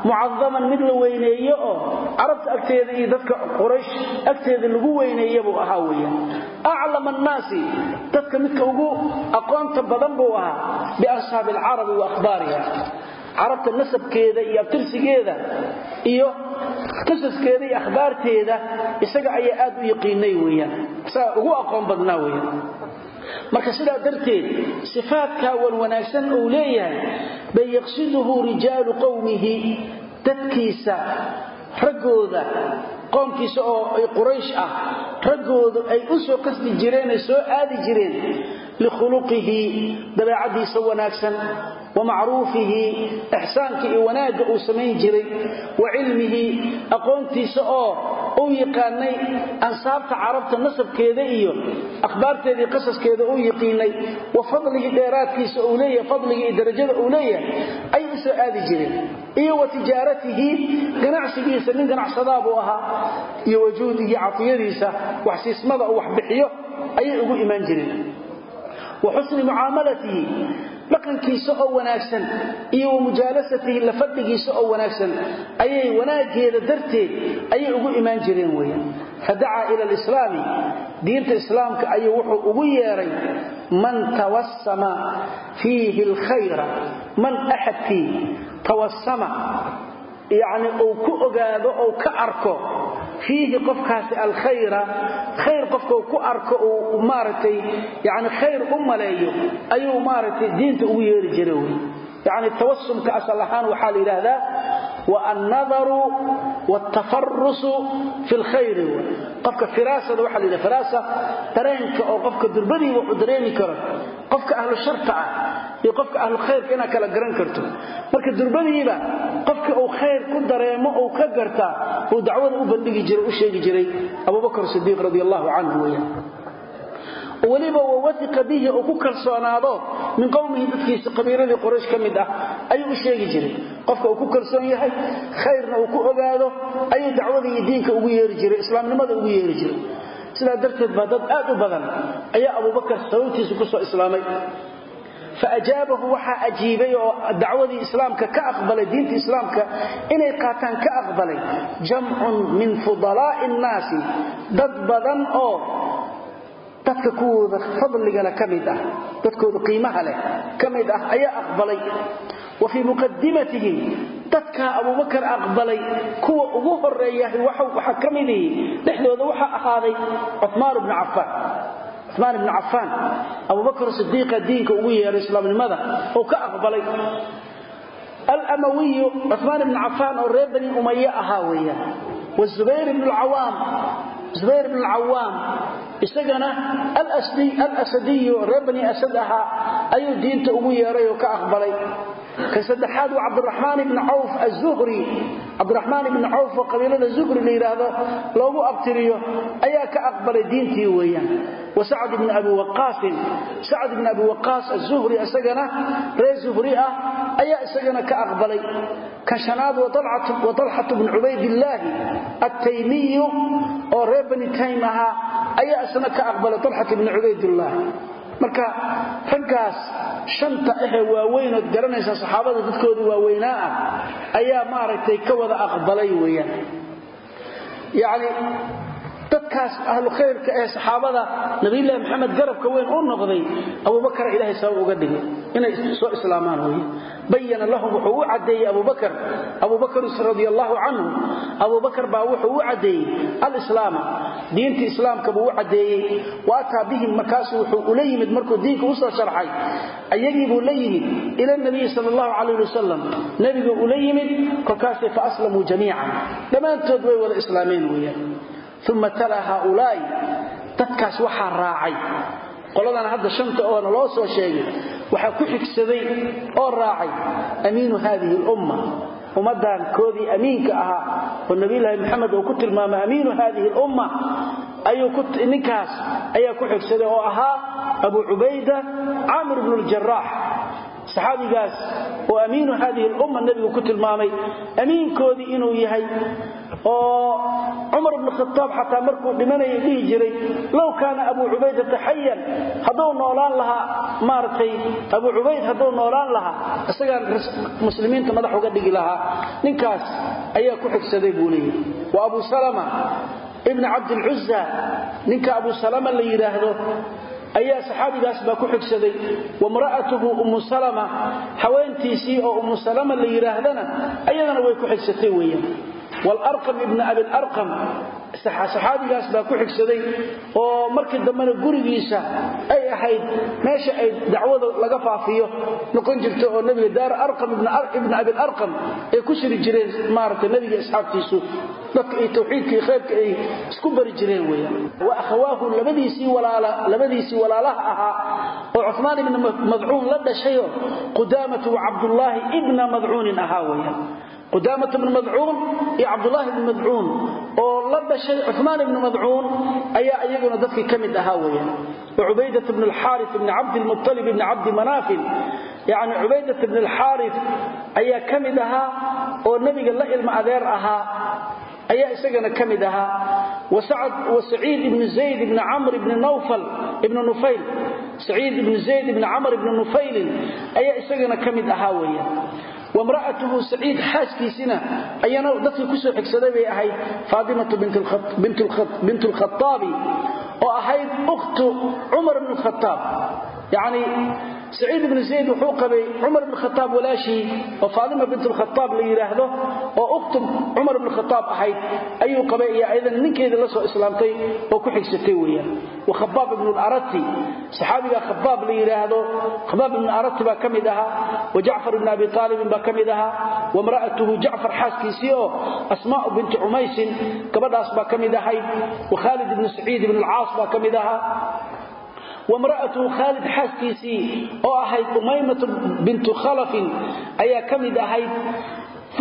mucadaman mid la weyneeye oo carabta agteeda iyo dadka quraysh agteeda lagu weyneeye buu ahaa weeyaan aclama annaasi dadka midka ugu aqoonta badan buu ahaa biashaabi alcarabi wa carabta nasabkeeda iyo abtirsigeeda iyo qisaskeeda iyo akhbaarteeda isaga ayaa aad u yaqiinay weyaan isaga ugu aqoon badnaa weyaan marka sidaa darteed sifaadkaa wan wanaagsan uu leeyahay bay yaqsiduhu rijaalu qowmihi dadkiisa raggooda qoomkiisa oo quraysh ah raggoodu ay u soo jireen ay soo aadi jireen likhuluqihi dabeecadiisa wanaagsan wa macruufihi ixsaanka iyo wanaagga uu samayn jiray wa cilmihi aqoontiisa oo uu yaqaanay ansaabta carabta nasabkeeda iyo akhbaarteeda iyo qasaskeeda uu yaqiinay wa fadligii dheeraadkiisa uu leeyahay fadliga iyo darajada uu leeyahay ay u soo aadi jireen iyo wa tijaaratihi ganacsigiisa nin ganacsadaa buu ahaa ayay ugu imaan jireen wa xusni mucaamalatihi dhaqankiisa oo wanaagsan iyo wa mujaalasatihi la fadhigiisa oo wanaagsan ayay wanaageeda darteed ayay ugu imaan jireen weeyaan. Fadacaa ila alislaami diinta islaamka ayuu wuxuu ugu yeeray man tawassama fiihi alkhayra man axadkii tawassama yacni uu ku ogaado ou ka arko fiihi qofkaasi alkhayra khayr qofka uu ku arko uu maaragtay yani khayr u maleeyo ayuu maaragtay diinta ugu yeeri jira wey. Yani tawasumka asal ahaan waxaa la yidhaahdaa wa annadaru watafarusu fi lkhayri qofka firaasada waxaa la yidhaha firaasa dareenka oo qofka durbadii wuxuu dareemi karo qofka ahlu sharta ah iyo qofka ahlu khayrka inaad kala garan karto. Marka durbadiiba qofka uu khayr ku dareemo uu ka gartaa uu dacwada u bandhigi jiray u sheegi jiray abubakr sidiiq radi allahu canhu weyaan weliba wawaiqa bihi uu ku kalsoonaado min qowmihi dadkiisa qabiiladii qoraysh ka mid ah ayuu u sheegi jiray. Qofka uu ku kalsoon yahay khayrna uu ku ogaado ayuu dacwada iyo diinka ugu yeeri jiray islaamnimada ugu yeeri jiray. Sidaa darteed baa dad aad u badan ayaa abubakar sababtiisa ku soo islaamay faajaabahu waxaa ajiibay oo dacwadii islaamka ka aqbalay diinta islaamka inay qaataan ka aqbalay jamcun min fudalaa'i nnaasi dad badan oo dadka kuwooda fadligale ka mid dadkooda qiimaha leh ka ayaa aqbalay wa fii muqadimatihim dadkaa abubakar aqbalay kuwa ugu horeeyahay waxaa ka mid ihi dhexdooda waxaa ahaaday cumaan bnu cafaan cumaan ibnu cafaan abubakr sidiiqa diinka ugu yeeray islaamnimada oo ka aqbalay almawiyu cumaan ibnu cafaan oo reer bani umaye ahaa weeyaan. Wazubayr ibn lcawaam zubayr ibn alcawaam isagana alasadiyu reer bani asad ahaa ayuu diinta ugu yeeray oo ka aqbalay kan saddexaad waa cabdiraxmaan ibni cawf azuhri cabdiraxmaan ibni cawf oo qabiilada zuhri la yidhaahdo loogu abtiriyo ayaa ka aqbalay diintii weeyaan. Wa sacd ibni abi waqaasin sacd ibni abi waqaas azuhri isagana reer zuhri ah ayaa isagana ka aqbalay. Kan shanaad wa talxatu bni cubaydillaahi attaymiyu oo reer bani taym ahaa ayaa isna ka aqbalay talxat ibni cubaydillaahi marka raggaas shanta ahee waaweynood garanaysa saxaabada dadkooda waaweynaa ah ayaa maaragtay ka wada aqbalay weeyaan. Yacni dadkaas ahlu khayrka ee saxaabada nabiyullaahi maxamed garabka weyn u noqday abubakar ilaahay sabab uga dhigay. Inay soo islaamaan weeye bayana lahum wuxuu u caddeeyey abubakar radia allahu canhu abubakar baa wuxuu u caddeeyey alislaama. Diinta islaamka buu u caddeeyey. Wa bihim markaasu wuxuu ula yimid markuu diinka u soo sharxay. Ayagii buu la yimid ila nabiyi sal allahu calayh wasalam nebigu ula yimid kolkaasay fa aslamuu jamiican. Dhammaantood way wada islaameen weeyaan uma tala haaulaa'i dadkaas waxaa raacay. Qoladan hadda shanta oona loo soo sheegay waxaa ku xigsaday oo raacay amiinu haadihi lumma. Ummaddan koodii amiinka ahaa oo nabiyulaahi maxamed uu ku tilmaamay amiinu haadihi lumma. Ninkaas ayaa ku xigsaday oo ahaa abu cubayda caamir bnu ljaraax saxaabigaas oo amiinu haadihi lumma nebigu ku tilmaamay amiinkoodii inuu yahay oo cumar ibn khataab xataa markuu dhimanayay dhihi jiray low kaana abuu cubaydata xayan hadduu noolaan lahaa maaragtay abuu cubayd hadduu noolaan lahaa isagaan muslimiinta madax uga dhigi lahaa ninkaas ayaa ku xigsaday buu leeyahy wa abu salama ibna cabdilcuza ninka abu salama la yidhaahdo ayaa saxaabigaas baa ku xigsaday wamra'atuhu ummu salama haweentiisii oo ummu salama la yidhaahdana ayadana way ku xigsatay weeyaan. Waalarqam ibna abilarqam saxaabigaas baa ku xigsaday oo markii dambena gurigiisa ay ahayd meesha ay dacwada laga faafiyo noqon jirta oo nabiga daar arqam ibna abilarqam ay ku shiri jireen maaragtay nabiga asxaabtiisu dadka iyo tawxiidka iyo khayrka ay isku bari jireen weeyaan. Wa akhawaahu labadiisii walaala labadiisii walaalaha ahaa oo cuthmaan ibna madcuun la dhashayo qudaamatu wa cabdullaahi ibna madcuunin ahaa weeyaan qudaamat bnu madcuun iyo cabdulaahi bni madcuun oo la dhashay cumaan ibni madcuun ayaa iyaguna dadkii ka mid ahaa weyaan wacubaydat bn alxaari bni cabdilmualib bni cabdi manaafin. Yani cubaydat bn alxaari ayaa ka mid ahaa oo nebiga la ilmo adeer ahaa ayaa isagana ka mid ahaa. Wasaciid ibni zayd ibni camr ibni nawfal ibni nufayl saciid ibni zayd ibni camr ibni nufaylin wamra'atuhu saciid xaaskiisina ayana dadkii ku soo xigsaday bay ahayd faatimatu bint lkhaaabi oo ahayd ukhtu cumar bn khaaab yani saciid ibn zayd wuxuu qabay cumar ibn khataab walaashii oo faatima bint lkhataab la yidhaahdo oo ukhtu cumar ibn khataab ahayd ayuu qabay iyo ayadana ninkeedii la islaamtay oo ku xigsatay weeyaan. Wa khabaab ibnu larati saxaabiga khabaab la yidhaahdo khabaab ibnu arati baa ka mid ahaa wa jacfar ibn abi aalibin baa ka mid ahaa wamra'atuhu jacfar xaaskiisii oo asmaa'u binti cumaysin gabadhaas baa ka mid ahayd wa khaalid ibni saciid ibn alcaas baa ka mid ahaa wamra'atuhu khaalid xaaskiisii oo ahayd umaymatu bintu khalafin ayaa ka mid ahayd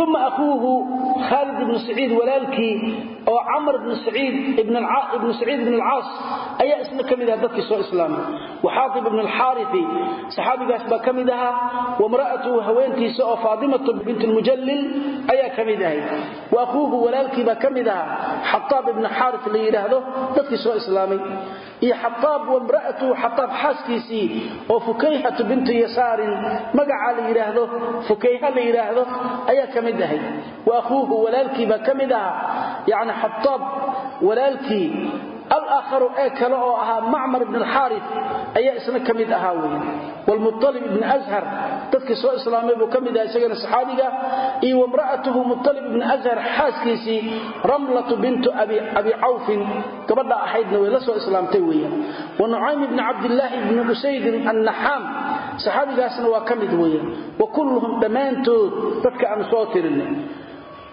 uma akuuhu khaalid ibnu saciid walaalkii oo camr ibnu saciid ibn alcaas ayaa isna ka mid aha dadkii soo islaamay waxaatib ibn alxaarifi saxaabigaas baa ka mid ahaa wamra'atuhu haweentiisa oo faatimatu bint lmujallil ayaa ka mid ahayd wa akuuhu walaalkii baa ka mid ahaa xataab ibnu xaarif la yidhaahdo dadkii soo islaamay iyo xataab wamra'atuhu xataab xaaskiisii oo fukayhatu bintu yasaarin magacaa la yidhaahdo fukayha la yidhaahdo ayaa ka mid ahayd wa akuuhu walaalkii baa ka mid ahaa. Yani xataab walaalkii alaakharu ee kale oo ahaa macmar ibn alxaari ayaa isna ka mid ahaa wey wlmualib ibn ashar dadkii soo islaamay buu ka mid aha isagana saxaabiga iyo wamra'atuhu mualib ibn ashar xaaskiisii ramlatu bintu abi cawfin gabadha ahaydna way la soo islaamtay weeyaan. Wa nucaym ibni cabdilaahi ibni usaydin waa ka mid weeyaan. Dhammaantood dadka aan soo tirinay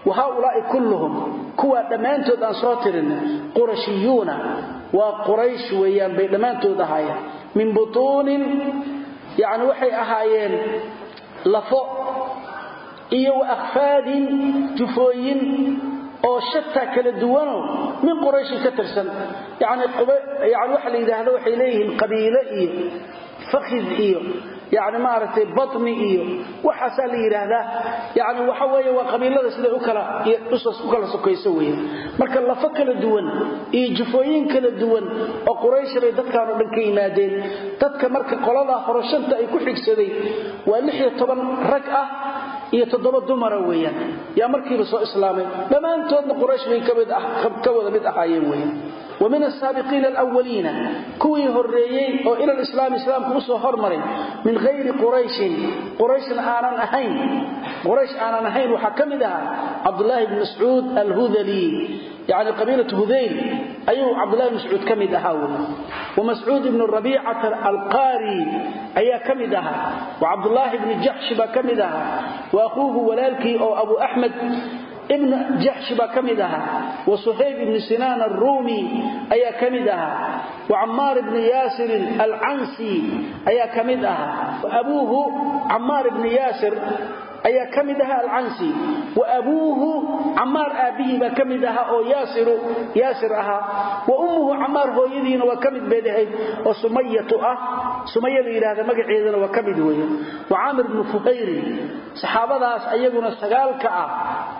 wahaulaai kulluhum kuwaa dhammaantood aan soo tirinay qurashiyuuna waa quraysh weeyaan bay dhammaantood ahaayeen. Min butuunin yacni waxay ahaayeen lafo iyo wa akhfaadin jufooyin oo shataa kala duwanoo min qurayshin ka tirsan. Yani waxa la yidhaahdo waxay leeyihiin qabiilo iyo fakhid iyo yani maaragtay batni iyo waxaasaa la yidhaahdaa yani waxa weeye waa qabiilada siday u kala sokayso weeye marka lafo kala duwan iyo jufooyin kala duwan oo quraysh bay dadkaanoo dhan ka yimaadeen dadka marka qoladaa horoshanta ay ku xigsaday waa lix iyo toban rag ah iyo toddoba dumara weeyaan yaa markiiba soo islaamay dhammaantoodna quraysh ka wada mid ahaayeen wamin asaabiqiina alwaliina kuwii horeeyey oo ila lislaam islaamku u soo hormaray min hayri qurayshin. Qurayshna aanan ahayn. Quraysh aanan ahayn waxaa ka mid ahaa cabdulaahi bn mascuud alhudali. Yani qabiilatu hudayl ayuu cabdulahi bn mascuud ka mid ahaa wey wa mascuud ibnu rabiicata alqaari ayaa ka mid ahaa. Wa cabdulaahi bni jaxshi baa ka mid ibn jaxshi baa ka mid ahaa wa suhayb ibni sinaan aruumi ayaa ka mid ahaa wa cammaar ibni yaasirin alcansi ayaa ka mid ahaa abuuhu cammaar ibni yaasir wa abuuhu camaar aabbihii baa ka mid ahaa oo yaasir ahaa wa ummuhu camaar hooyadiina waa ka mid bayd ahayd oo sumayatu ah sumaya la yidhaahda magaceedana waa ka mid weeye wa caamir bnu fuhayrin saxaabadaas ayaguna sagaalka ah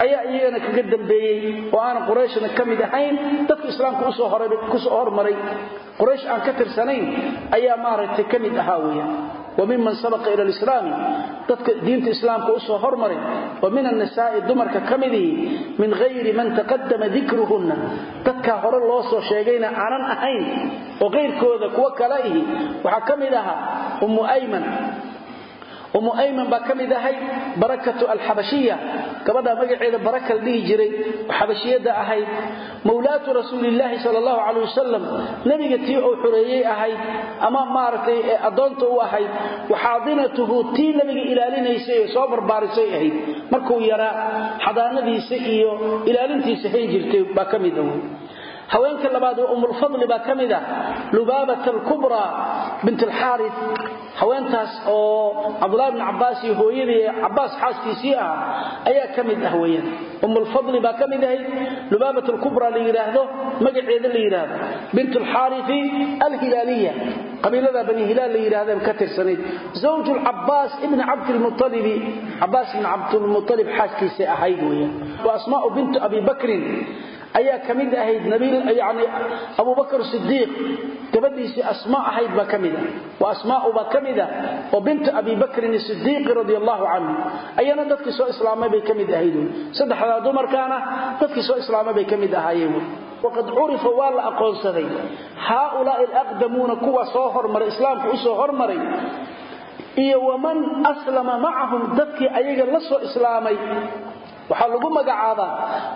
ayaa iyagana kaga dambeeyey oo aanan qurayshna ka mid ahayn dadka islaamka ku soo hormaray quraysh aan ka tirsanayn ayaa maaragtay ka mid ahaa weeyaan miman sabaqa ila alislaami. Dadka diinta islaamka u soo hormaray wa min annisaa'i dumarka ka midihi min hayri man taqadama dikruhunna. Dadkaa hore loo soo sheegayna aanan ahayn oo qayrkooda kuwo kale ihi waxaa ka mid ahaa ummu ayman ummu ayman baa ka mid ahay barakatu alxabashiya gabadha magaceeda baraka la dhihi jiray oo xabashiyadda ahayd mawlaatu rasuulillaahi sal allahu calay wasalam nebiga tii uu xureeyey ahayd ama maaragtay addoonta u ahayd waxaadinatuhu tii nebiga ilaalinaysay ee soo barbaarisay ahayd. Markuu yaraa xadaanadiisa iyo ilaalintiisa hayn jirtay baa ka mid haweenka labaad waa umulfadli baa ka mid ah lubaabat alkubraa bint alxaari haweentaas oo cabdulahi bn cabaas iyo hooyadii cabaas xaaskiisii ah ayaa ka mid ah weyaan umulfadli baa ka mid ahayd lubaabat alkubra la yidhaahdo magaceeda la yidhaahdo bint alxaarifi alhilaaliya qabiilada bani hilaal la yidhahdeen ka tirsanayd. Zawju lcabaas ibni cabdilmualibi cabaas ibni cabdilmualib xaaskiisay ahayd weyaan wa asmaau bintu abi bakrin ayaa ka mid ahayd yani abubakr sidiiq gabadhiisii asma ahayd baa ka ah. Wa asmaau baa ka mid ah oo bintu abi bakrin sidiiqi radi allahu ayana dadkii soo islaamay bay ka mid ahayd saddexdaa dumarkaana dadkii soo islaamay bay ka ahaayeen waqad curifa waa la aqoonsaday. Haaulaai alaqdamuuna kuwa soo hormaray islaamka u soo hormaray iyo waman aslama macahum dadkii ayaga la soo islaamay waxaa lagu magacaabaa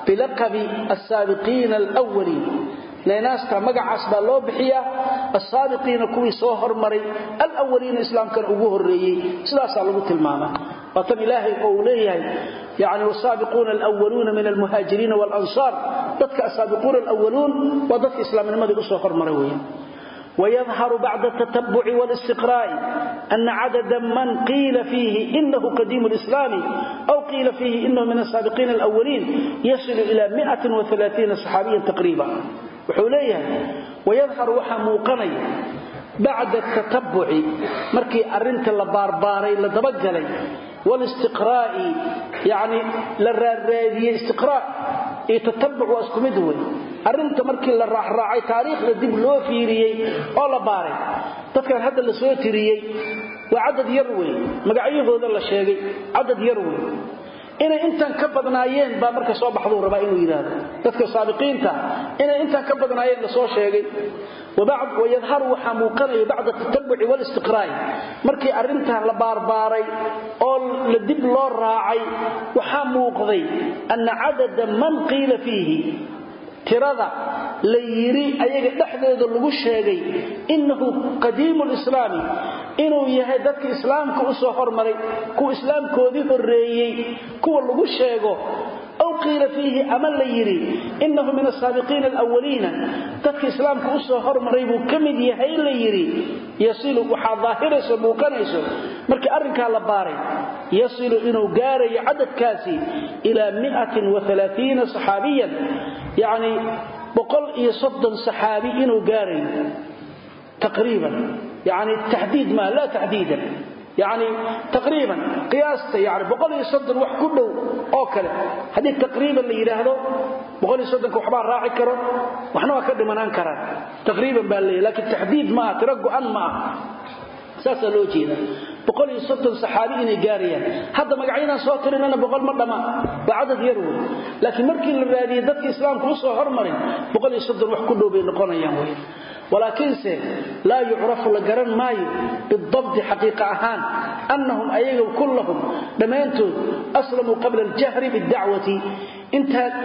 bilaqabi asaabiqiina alwaliin naynaasta magacaas baa loo bixiyaa. Asaabiqiina kuwii soo hormaray alwaliina islaamkana ugu horeeyey sidaasaa lagu tilmaama waa tan ilaahay oo uu leeyahay yani wasaabiquuna alwaluuna min almuhaajiriina walansaar. Dadka asaabiquuna alwaluun waa dadka islaamnimadii u soo hormaray weya ويظهر بعد التتبع والاستقراء أن عدد من قيل فيه إنه قديم الإسلام أو قيل فيه إنه من السابقين الأولين يصل إلى 130 صحابيا تقريبا وحوليها ويظهر وحا موقني bacda tatabuci. Markii arinta la baarbaaray la dabagalay wlistiqraa'i yani la raaraadiyey istiqraa iyo tatabuc waa isku mid wey arrinta markii la raacraacay taariikhda dib loo fiiriyey oo la baaray dadkan hadda la soo tiriyey waa cadad yar wey magacyahooda la sheegay yar wey inay intaan ka badnaayeen baa marka soo baxduu rabaa inuu yidhaahdo. Dadka saabiqiinta inay intaan ka badnaayeen la soo sheegay. Wayadharu waxaa muuqanaya bacda tatabuci walistiqraa'i markii arrintan la baarbaaray oo la dib loo raacay waxaa muuqday anna cadada man qiila fiihi tirada la yiri ayaga dhexdooda lagu sheegay innahu qadiimu lislaami inuu yahay dadka islaamka u soo hormaray kuwa islaamkoodii horreeyey kuwa lagu sheego. Aw qiila fiihi ama la yidhi innahu min asaabiqiina alawaliina dadka islaamka u soo hormaray buu ka mid yahay la yidhi yasilu waxaa daahirayso muuqanayso. Markii arrinkaa la baaray yasilu inuu gaarayo cadadkaasi ilaa iyo soddon saxaabi inuu gaarayo taqriiban yani taxdiid maa laa taxdiidan yani taqriiban qiyaasta yani wax ku dhow oo kale. Haddii taqriiban la yidhaahdo waxbaa raaci karo waxna waa ka dhimanaan karaan. Taqriiban baa leeyahy laakiin taxdiid maaha tiro go'an ma aha saasaa loo jeeda. Boqol iyo soddon saxaabi inay gaarayaan. Hadda magacyadan soo tirinana boqol ma dhama. Waa cadad yar wey laakiin markii la raadiyey dadka islaamka u soo hormarin boqol iyo soddon wax ku dhow bay noqonayaan wey walaakiinse laa yucrafu la garan maayo bidabdi xaqiiqa ahaan annahum ayaga kullahum dhammaantood aslamuu qabla aljahri bidacwati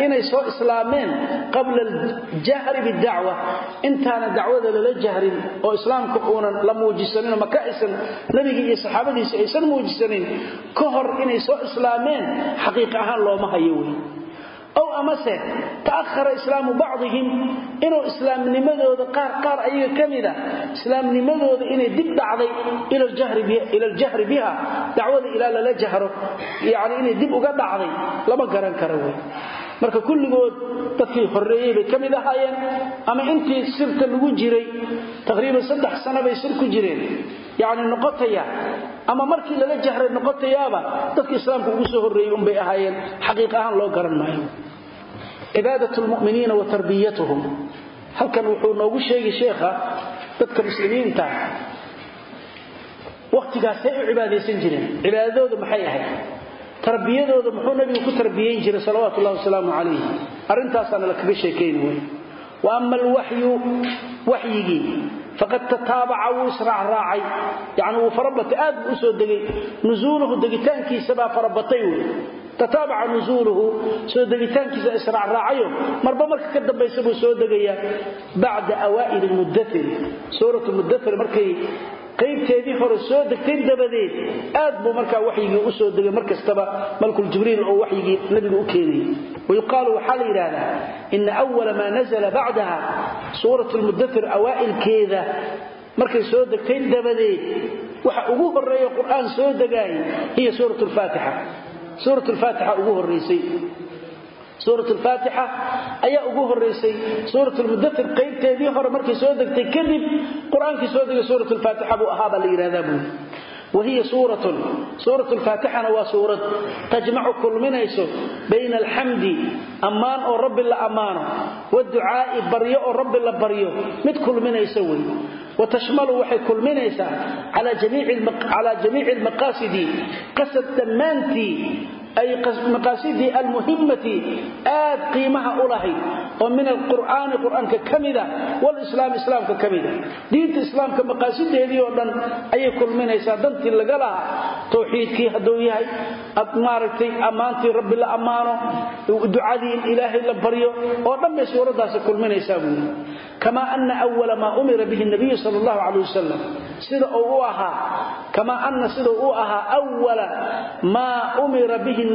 inay soo islaameen qabla aljahri bidacwa intaana dacwada lala jahrin oo islaamka uunan la muujisanin maka aysan nabigii iyo saxaabadiisa aysan muujisanin ka hor inay soo islaameen xaqiiqa ahaan looma hayo wey ow amase ta'ahara islaamu bacdihim inuu islaamnimadooda qaar qaar ayaga ka mida islaamnimadooda inay dib dhacday ila aljahri biha dacwada ilaa lala jahro yani inay dib uga dhacday lama garan karo wey marka kulligood dadkii horreeyey bay ka mid ahaayeen ama intii sirta lagu jiray taqriiban saddex sano bay sir ku jireen. Yacni noqotaya ama markii lala jahray noqotayaaba dadka islaamka ugu soo horreeyey unbay ahaayeen. Xaqiiq ahaan loo garan maayo. Cibaadat lmu'miniina wa tarbiyatuhum. Halkan wuxuu noogu sheegi sheekha dadka muslimiinta wakhtigaasay u cibaadaysan jireen. Cibaadadooda maxay ahayd tarbiyadooda muxuu nabigu ku tarbiyayn jiray salawaatu ullahi wasalaamu calayh arrintaasaana la kaga sheekayn wey wa ama alwaxyu waxyigii faqad tataabaca wuu israacraacay. Yani wuu farabatay aad buu u soo degay. Nusuuluhu degitaankiisabaa farabatay wey tataabaca nusuuluhu soo degitaankiisa israacraacayo. Marba marka ka dambaysa buu soo degayaa. Bacda awaa'ili mudair suuratu mudair markay qaybteedii hore soo degtay dabadeed aad buu markaa waxyigii u soo degay mar kastaba malkuljibriil oo waxyigii nabiga u keenayay wayuqaalu waxaa la yidhaahdaa ina awala maa nazla bacdaha suurat lmudair awaa'ilkeeda. Markay soo degtay dabadeed waxa ugu horreeya qur'aan soo degaayay hiya suurat lfaatixa suurat lfaatixa ugu horaysay suurat lfaatixa ayaa ugu horaysay suurat lmudair qaybteedii hore markay soo degtay kadib qur'aankii soo degay suurat lfaatixa buu ahaa baa la yidhahdaa buuli wahiya suuratun. Suurat lfaatixana waa suurad. Tajmacu kulminayso bayna alxamdi ammaan oo rabbi la ammaano waducaa'i baryo oo rabbi la baryo mid kulminaysa wey watashmalu waxay kulminaysaa calaa jamiici almaqaasidi qasad dhammaantii ay maqaasidii almuhimmati aad qiimaha u lahayd oo min alqur'aani qur'aanka ka mida walislaam islaamka ka mida diinta islaamka maqaasideedii oo dhan ayay kulminaysaa. Dantii laga lahaa towxiidkii hadduu yahay maaragtay ammaantii rabbi la ammaano ducadii in ilaahay la baryo oo dhan bay suuraddaasi kulminaysaa buuli kama ana awala maa umira bihi nabiyu sal allahu calay wasalam sida uu u ahaa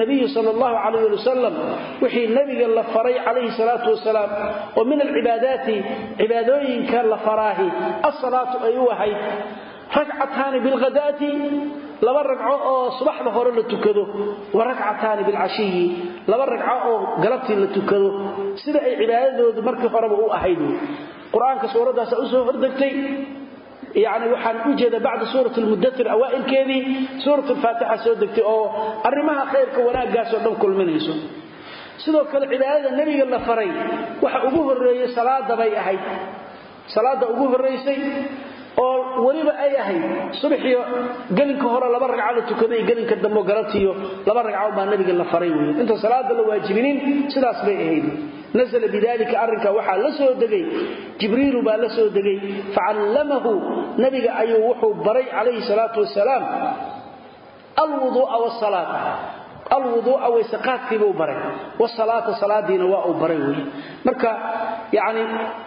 nabiyu sal allahu calayh wasalam wixii nebiga la faray calayhi salaatu wasalaam oo min alcibaadaati cibaadooyinka la faraahi asalaatu ay u ahayd. Ragcataani bilghadaati laba ragco oo subaxda hore la tukado. Wa ragcataani bilcashiyi laba ragco oo galabtii la tukado. Sida ay cibaadadoodu markii horeba u ahayd. Qur'aanka suuraddaasa u soo hordegtay yani waxaan u jeeda bacda suurat lmudair awaailkeedii suurat lfaatixa soo degtay oo arrimaha khayrka wanaaggaasoo dhan kulminayso. Sidoo kale cibaadada nebiga la faray waxa ugu horeeyey salaada bay ahayd. Salaada ugu horaysay oo weliba ay ahayd. Subaxiyo gelinka hore laba ragca la tukaday gelinka dambo galabtiiyo laba ragco baa nabiga la faray wey inta salaada la waajibinin sidaas nasla bidalika arrinka waxaa la soo degay. Jibriilu baa la soo degay. Facallamahu nabiga ayuu wuxuu baray calayhi salaatu wasalaam alwuduu'a wsalaata alwuduu'a waysaqaadkiibuu baray. Wasalaata salaadiina waa uu baray wey marka yani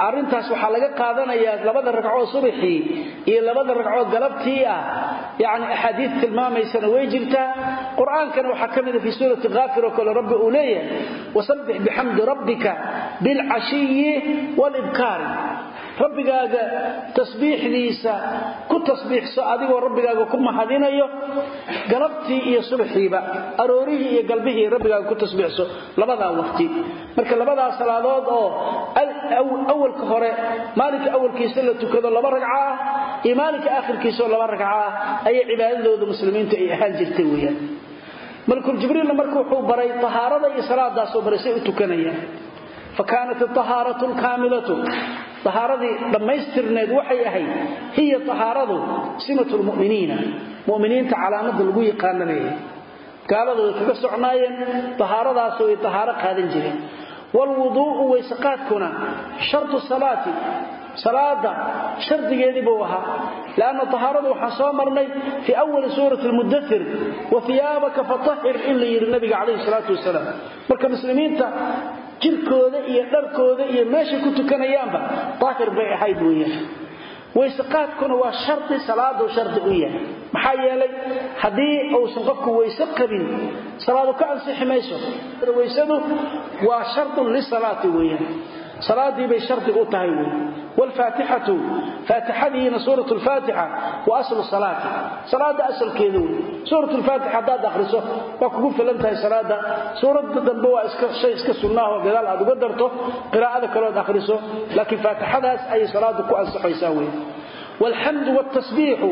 arintaas waxaa laga qaadanayaa labada ragcoo subaxii iyo labada ragcoo galabtii ah. Yani axaadiid tilmaamaysana way jirtaa. Qur'aankana waxaa ka mida fii suurati kaafir oo kale rabbi uu leeyahay wasabbix bixamdi rabbika bilcashiyi walibkaari rabbigaaga tasbiixdiisa ku tasbiixso adigoo rabbigaaga ku mahadinayo galabtii iyo subaxiiba aroorihii iyo galbihii rabbigaaga ku tasbiixso labadaa waqti. Marka labadaa salaadood oo awalka hore maalinka awalkiisa la tukado laba ragca ah iyo maalinka aakhirkiisaoo laba ragca ah ayay cibaadadooda muslimiintu ay ahaan jirtay weyaan malkuljibriilna marka wuxuu baray tahaarada iyo salaadaasoo baray say u tukanayaan. Fa kaanat atahaaratu lkaamilatu ahaaradii dhammaystirneed waxay ahayd hiya tahaaradu simatu lmuminiina muminiinta calaamada lagu yaqaanabay gaalada way kaga socnaayeen tahaaradaas way tahaaro qaadan jireen wlwuduu'u waysaqaadkuna shartu salaati salaada shardigeedii buu ahaa. Lanna tahaaradu waxaan soo marnay fii awali suurati lmudair wa iyaabaka fatahir in la yidhi nabiga calayhi salaatu wasalaam. Marka muslimiinta jirkooda iyo dharkooda iyo meeshay ku tukanayaanba daahir bay ahayd weeyaan. Weyseqaadkuna waa shardi salaadu shardi u yahay. Maxaa yeelay haddii uusan qofku weyse qabin salaadu ka ansixi mayso weysadu waa shardun lisalaati weeyaan salaadii bay shardi u tahay wlfaatixatu faatixadiina suurat lfaatixa wa aslu salaati. Salaada asalkeeda wey. Suurat lfaatixa haddaad akhriso waa kugu filan tahay salaada suurada dambe waa shay iska sunnaahoo gadaal aad uga darto qiraa'ada kalood akhriso laakiin faatixadaas ayay salaadu ku ansaxaysaa wey wlxamdu wtasbiixu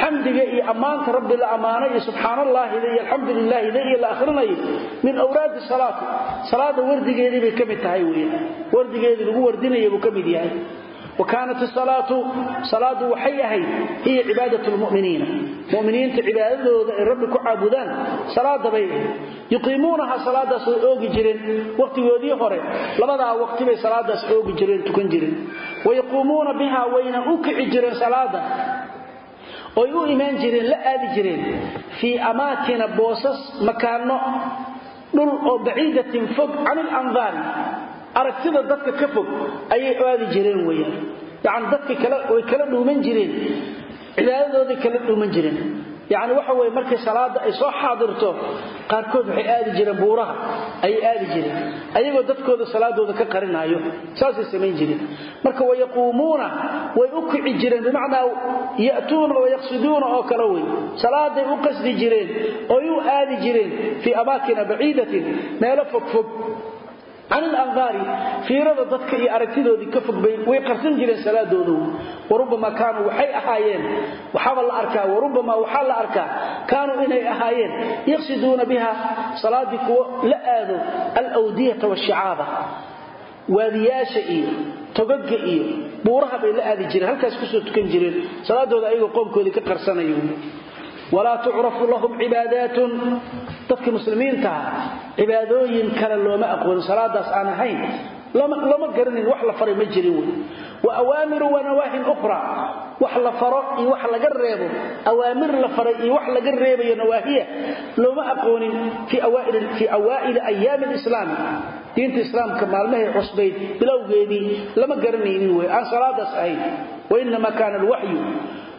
xamdiga iyo ammaanta rabbi la ammaanay iyo subxaan allaahida iyo alxamdu lilaahida iyo la ahrinayo min awraadi salaati salaada wardigeedii bay ka mid tahay wey wardigeedii kaanat isalaatu salaadu waxay ahayd hiya cibaadat lmuminiina. Muminiinta cibaadadooda ay rabbi ku caabudaan salaada bay ahayd. Yuqiimuunaha salaadaas way oogi jireen. Wakhtigoodii hore labadaa waqti bay salaadaas oogi jireen tukan jireen. Wayaquumuuna biha wayna u kici jireen salaada. Oy u imaan jireen la aadi jireen. Fii amaakina boosas makaano dhul oo baciidatin fog can ilandaari aragtida dadka ka fog ayay aadi jireen weyaan yani dadka way kala dhuuman jireen. Cibaadadooday kala dhuuman jireen. Yani waxa weye markay salaada ay soo xaadirto qaarkood waxay aadi jireen buuraha ayay aadi jireen. Ayagoo dadkooda salaadooda ka qarinaayo saasay samayn jireen. Marka wayaquumuuna way u kici jireen bimacnaa ya'tuuna wayaqsiduuna oo kale wey salaaday u qasdi jireen oy u aadi jireen fii amaakina baciidatin meelo fogfog can ilandaari fiirada dadka iyo aragtidoodii ka fogbay way qarsan jireen salaadoodu warubama kaanuu waxay ahaayeen waxaaba la arkaa warubama waxaa la arkaa kaanuu inay ahaayeen yaqsiduuna biha salaadii kuwo la aado alwdiyata washicaaba waadiyaasha iyo togaga iyo buuraha bay la aadi jireen halkaas ku soo tukan jireen walaa tucrafu lahum cibaadaatun dadka muslimiintaha cibaadooyin kale looma aqoonin salaadaas aan ahayn lama garanin wax la faray ma jirin wey wa awaamiru wa nawaahin ukhra wax la faro iyo wax laga reebo awaamir la faray iyo wax laga reebayo nawaahiya looma aqoonin fii awaa'ili ayaami alislaami diinta islaamka maalmahay cusbayd bilowgeedii lama garanaynin wey aan salaadaas ahayn wainama kaana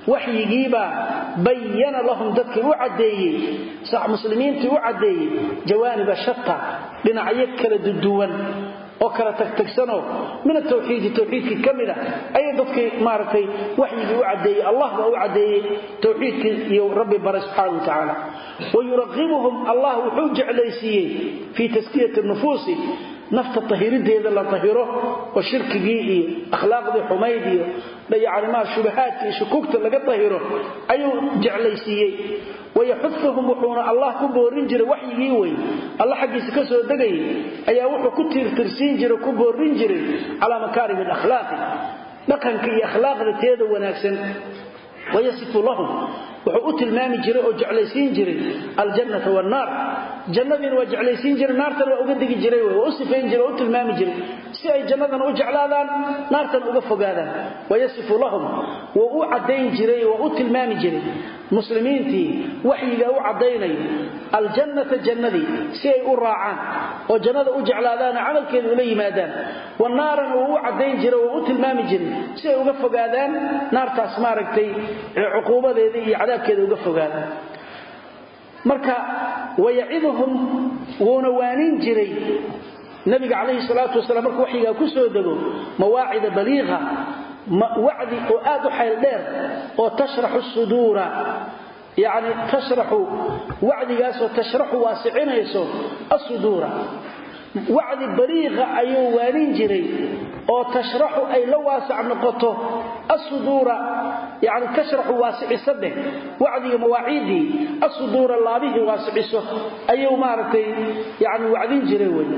waxyigiibaa bayana lahum dadkii u caddeeyey muslimiintii u caddeeyey jawaaniba shata dhinacyo kala duduwan oo kala tagtagsanoo min atawxiidi tawxiidkii ka mid a ayay dadkii maaragtay waxyigii u caddeeyey allah baa u caddeeyey tawxiidkii iyo rabbi baray subxaana wa tacaala. Wa allah wuxuu jeclaysiiyey fii taskiyati nufuusi nafta tahirideeda la tahiro oo shirkigii iyo akhlaaqdii xumayd iyo yacnimaa shubahaadka iyo shukuugta laga tahiro ayuu jeclaysiiyey. Wayaxuuhum wuxuuna allah ku boorin jiray waxyigii wey alla xaggiisa ka soo degayay ayaa wuxuu ku tiirtirsiin jiray ku boorin jiray calaa makaarim alakhlaaqi dhaqanka iyo akhlaaqda teeda wanaagsan. Wayasifu lahum wuxuu u tilmaami jiray oo jeclaysiin jiray aljannata wanaar jannadiina waa jeclaysiin jiray naartana waa uga degi jiray waa u sifayn jiray u tilmaami jiray. Si ay jannadana u jeclaadaan naartana uga fogaadaan. Wayasifu lahum wuu u caddayn jiray waa u tilmaami jiray. Muslimiintii waxyigaa u caddaynayo aljannata jannadii si ay u raacaan oo jannada u jeclaadaanoo camalkeeda ula yimaadaan. Wanaarana wuu u caddayn jiray waa u tilmaami jiray. Si ay uga fogaadaan naartaas maaragtay cuquubadeeda iyo cadaabkeeda uga fogaadaan marka wayaciduhum wuuna waanin jiray. Nabiga calayhi salaatu wasalaam markuu waxyigaa ku soo dego mawaacida baliiqa wacdi oo aad u xayl dheer oo tashraxu suduura. Yacni tashraxu wacdigaasoo tashraxu waasicinayso asuduura wacdi baliiqa ayuu waanin jiray oo tashraxu ay la waasac noqoto asuduura yani tashraxu waasiciso dheh wacdiga mawaaciiddii asuduura laabihii waasiciso ayuu maaragtay yani wacdin jiray wey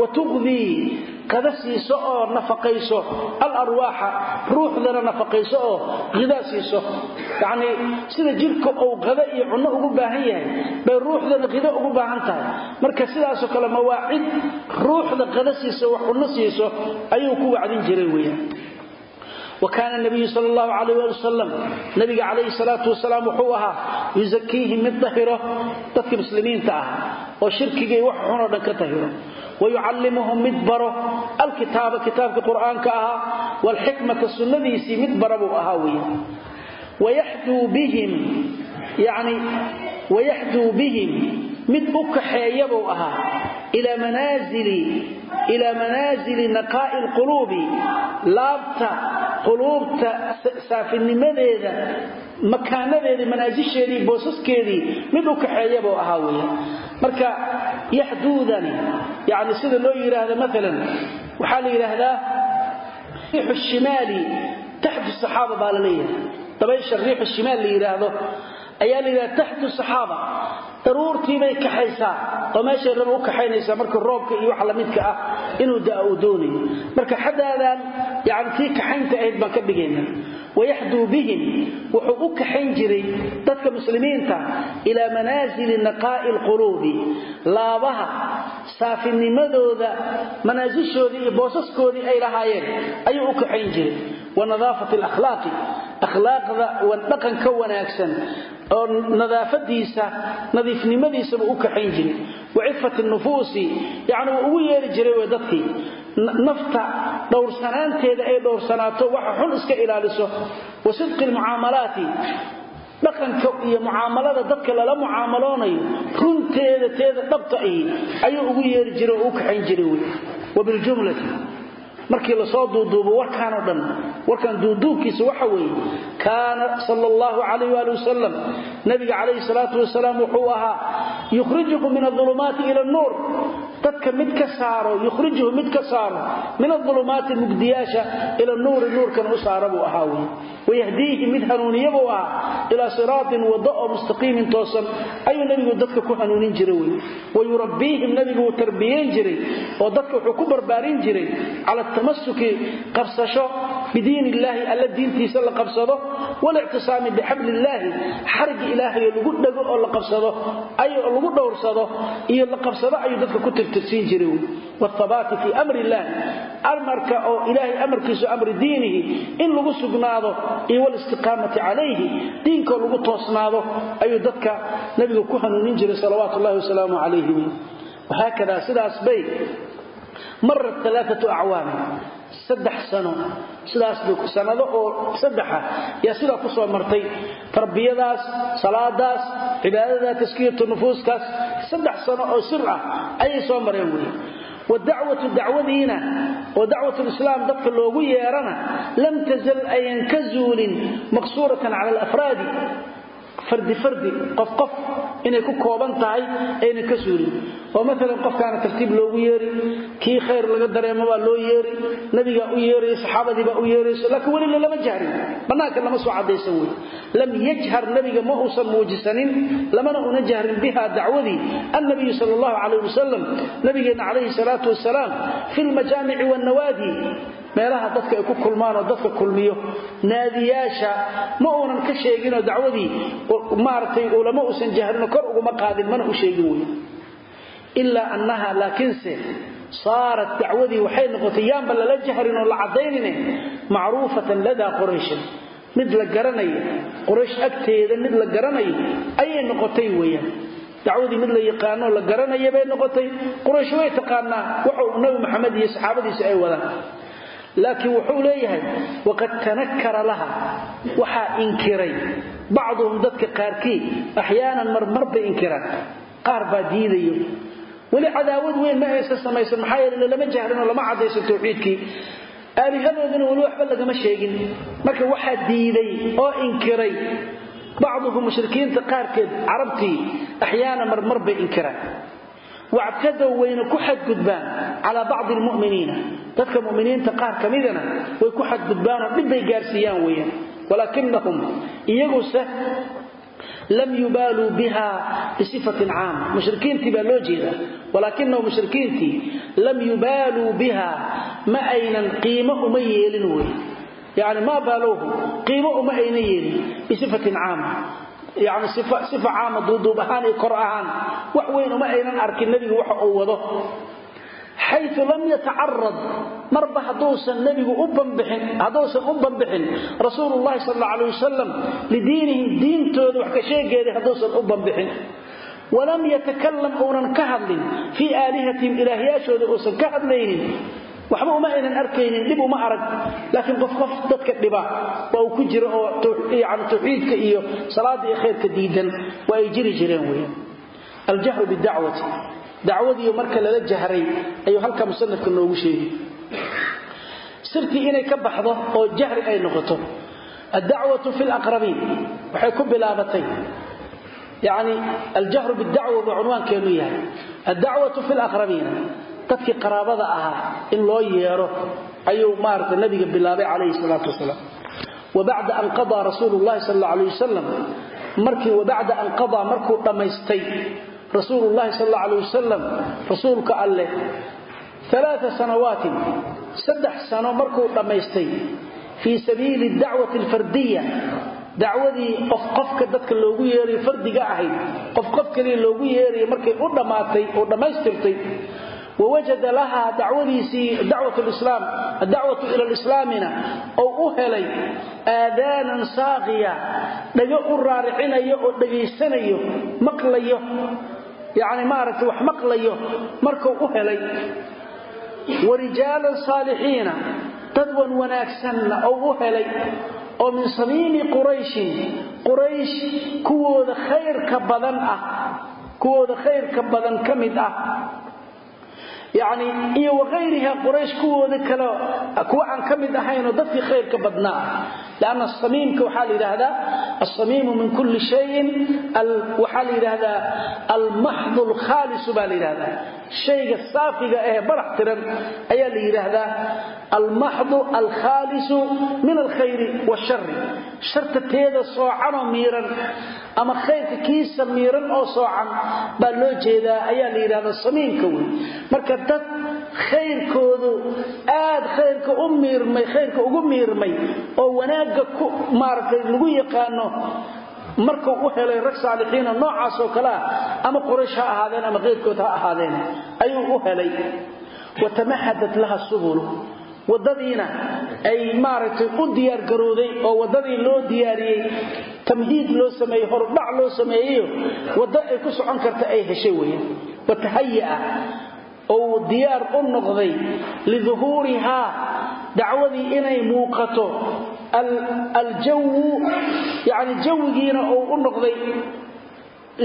wa tuqdii qada siiso oo nafaqayso alarwaaxa ruuxdana nafaqayso oo hidaa siiso. Yacnii sida jidhka uu qada iyo cunno ugu baahan yahay bay ruuxdana hido ugu baahan tahay. Marka sidaasoo kale mawaacid ruuxda qada siiso wax cunno siiso ayuu ku wacdin jiray weyaan wakaana nabiyu sal llahu alayh ali wasalam nabiga calayhi salaatu wasalaam wuxuu ahaa yusakiihim mid tahiro dadka muslimiinta ah oo shirkigii wax xunoo dhan ka tahiro wayucallimuhum mid baro alkitaaba kitaabka qur'aanka ahaa waalxikmata sunnadiisii mid bara buu ahaa mid u ahaa ilaa manaasili naqaa'i alquluubi laabta quluubta saafinimadeeda makaanadeedii manaasisheedii boosaskeedii mid u kaxeeya buu ahaa weya marka yaxduudani yani sida loo yidhaahdo maalan waxaa la yidhaahdaa riixu shimaali taxtu saxaaba baa la leeyahay dabaysha riixu shimaal la yidhaahdo ayaa la yidhahda taxtu saxaaba daruurtiibay kaxaysaa oo meeshay raba u kaxaynaysaa marka roobka iyo wax lamidka ah inuu daa uu doonayo marka xaddaadan yani tii kaxaynta ahayd baan ka dhigayna wayaxduu bihim wuxuu u kaxayn jiray dadka muslimiinta ilaa manaasili naqaa'i alquluubi laabaha saafinimadooda manaasishoodii iyo boosaskoodii ay lahaayeen ayuu u kaxayn jiray. Wa nadaafati alakhlaaqi akhlaaqda dhaqanka wanaagsan oo nadaafadiisa nadiifnimadiisaba u kaxayn jiray. Wa cifati nufuusi yani wuu ugu yeeri jiray w dadkii. Nafta dhowrsanaanteeda ay dhowrsanaato waxa xun iska ilaaliso. Wa sidqi lmucaamalaati dhaqanka iyo mucaamalada dadka lala mucaamaloonayo runteeda teeda dhabta ahi ayuu ugu yeeri jiray oo u kaxayn jiray wy wabiljumlati markii la soo duuduubo warkaanoo dhan warkan duuduubkiisa waxa weeye kaana sal allahu calayh waali nabiga calayhi salaatu wasalaam wuxuu ahaa yukhrijuhu min aulumaati ila nuur dadka mid ka saaro yukhrijuhu mid ka saaro min aulumaati mugdiyaasha ila nuuri nuurkana u saara buu ahaa wey wayahdiihi mid hanuuniya buu ahaa ilaa siraatin wado oo mustaqiimin toosan ayuu dadka ku hanuunin jira wey wayurabbiihim nebigu wuu jiray oo dadka wuxuu ku barbaarin jiray cala tamasuki qabsasho bidiin illaahi alla diintiisa la qabsado walictisaami bixabli illaahi xarigi ilaahayo lagu dhego oo la qabsado oo lagu dhowrsado iyo la qabsado ayuu dadka ku tirtirsiin jiray. Wthabaati fii amri illaahi amarka oo ilaahay amarkiisu amri diinihi in lagu sugnaado iyo walistiqaamati calayhi diinkoo lagu toosnaado ayuu dadka nabiga ku hanuunin jiray salawaatu ullahi wasalaamu calayhi. Wahaakada sidaas marat alaaatu acwaamin saddex sano. Sidaas sanado oo saddexa. Yaa sidaa ku soo martay tarbiyadaas salaadaas cibaadada taskiyatu nufuuskaas. Saddex sano oo sir ah ayay soo mareen wey wadacwatu dacwadiina oo dacwatulislaam dadka loogu yeerana lam tazal ayan ka zuulin maqsuuratan cala alafraadi fardi fardi qof qof inay ku kooban tahay aynan ka suulin. Oo maalan qofkaana tartiib loogu yeeri kii khayr laga dareemo baa loo yeeri nabigaa u yeeraya saxaabadiibaa u yeerayso laakiin welina lama jahrin. Bannaanka lama soo caddaysan wey lam yajhar nabiga ma uusan muujisanin lamana una jahrin biha dacwadii annabiyu sal allahu calayh wasalam nabigeenna calayhi salaatu wasalaam fi lmajaamici wannawaadi meelaha dadka ay ku kulmaan oo dadka kulmiyo. Naadiyaasha ma uunan ka sheeginoo dacwadii maaragtay ulama uusan jahrinoo kor uguma qaadin mana u sheegin wey ilaa annaha laakiinse saarat dacwadii waxay noqotay yaanba lala jahrin oo la caddaynine macruufatan ladaa qurayshin mid la garanayo quraysh agteeda mid la garanayo ayay noqotay weeyaan dacwadii mid la yaqaanoo la garanaya bay noqotay. Quraysh way taqaanaa waxuu nabi maxamed iyo saxaabadiisa ay wadaan laakiin wuxuu leeyahay waqad tanakara laha. Waxaa inkiray. Bacduhum dadka qaarkii axyaanan marmar bay inkiraan. Qaar baa diidayo. Weli cadaawad weyn ma aysan samaysan maxaa yeele lama jahrinoo lama caddaysan tawxiidkii. Aalihadoodina weli waxba lagama sheegin. Marka waxaa diiday oo inkiray bacduhum mushrikiinta qaarkeed carabtii axyaana marmar bay inkiraan wactadow wayna ku xadgudbaan calaa bacdi lmu'miniina dadka mu'miniinta qaar ka midana way ku xadgudbaanoo dhibbay gaarsiiyaan weeyaan. Walaakinahum iyaguse lam yubaaluu biha bisifatin caama. Mushrikiintii baa loo jeedaa walaakinahum mushrikiintii lam yubaaluu biha ma aynan qiimo uma yeelin wey yani maa baalowhu qiimo uma yeelin bisifatin caama yani sifa caama duuduub ahaan iyo kor ahaan wax weyn uma aynan arkin nebigu waxa uu wado. Xayu lam yatacarad marba hadduusan nebigu u bambixin hadduusan u bambixin rasuulullahi sal alla alay wasalam lidiinihim diintooda wax ka sheegeeda hadduusan u bambixin walam yatakalam uunan ka hadlin fii aalihatihim ilaahyaashooda uusan ka hadlaynin waxba uma aynan arkaynin dhib uma arag. Laakiin qof qof dadka dhiba waa uu ku jiro oo yani tawxiidka iyo salaada iyo diidan waa ay jiri jireen weeyaan. Aljahru bidacwati. Dacwadiiyo marka lala jahray ayuu halkaa musanafka noogu sheegi sirtii inay ka baxdo oo jahri ay noqoto addacwatu fi laqrabiin waxay ku bilaabatay. Yani aljahru bidacwa buu cunwaankeenu yahay. Addacwatu fi laqrabiina dadkii qaraabada ahaa in loo yeero ayuu maarata nabiga bilaabay calayhi salaatu wasalaam. Wabacda an qadaa rasuulu llahi sal alla alayh wasalam markii wabacda an qadaa markuu dhammaystay rasuulu llahi sal alla alayh wasalam rasuulka alleh alaaa sanawaatin saddex sano markuu dhammaystay fii sabiili dacwati alfardiya dacwadii qof qofka dadka loogu yeerayo fardiga ahayd qof qof kaliya loogu yeerayo markay u dhammaatay oo dhammaystirtay wawajada lahaa dacwadiisii dacwat lislaam addacwatu ila lislaamina ou u helay aadaanan saaqiya dhago u raaricinayo oo dhegaysanayo maqlayo yani maaragtay wax maqlayo markuu u helay. Wa rijaalan saalixiina dad wan wanaagsanna ou u helay oo min samiimi qurayshin quraysh kuwooda khayrka badan ah kuwooda khayrka badan ka mid ah yani iyo waayriha quraysh kuwooda kale kuwa aan ka mid ahaynoo dadkii khayrka badnaa. Lanna samiimka waxaa la yidhaahdaa asamiimu min kulli shayin waxaa la yidhaahdaa almaxdu alkhaalisu baa la yidhahdaa shayga saafiga ee barax tiran ayaa la yidhaahdaa almaxdu alkhaalisu min alkhayri washari sharta teeda soocanoo miiran ama khayrka kiisa miiran oo soocan baa loo jeedaa ayaa la yidhahdaa samiimka wey marka dad khayrkoodu aad khayrka u miirmay khayrka ugu miirmay oo wanaagga ku maaragtay lagu yaqaano markuu u helay rag saalixiina noocaas oo kale ah ama quraysh ha ahaadeen ama kayrkood ha ahaadeen ayuu u helay. Watamahadat laha subulu wadadiina ay maaragtay u diyaargarooday oo wadadii loo diyaariyey tamhiid loo sameeyey horudhac loo sameeyeyo waddo ay ku socon karta ay heshay weyan watahayaa ou diyaar u noqday liduhuurihaa dacwadii inay muuqato aljawu yani jawigiina uu u noqday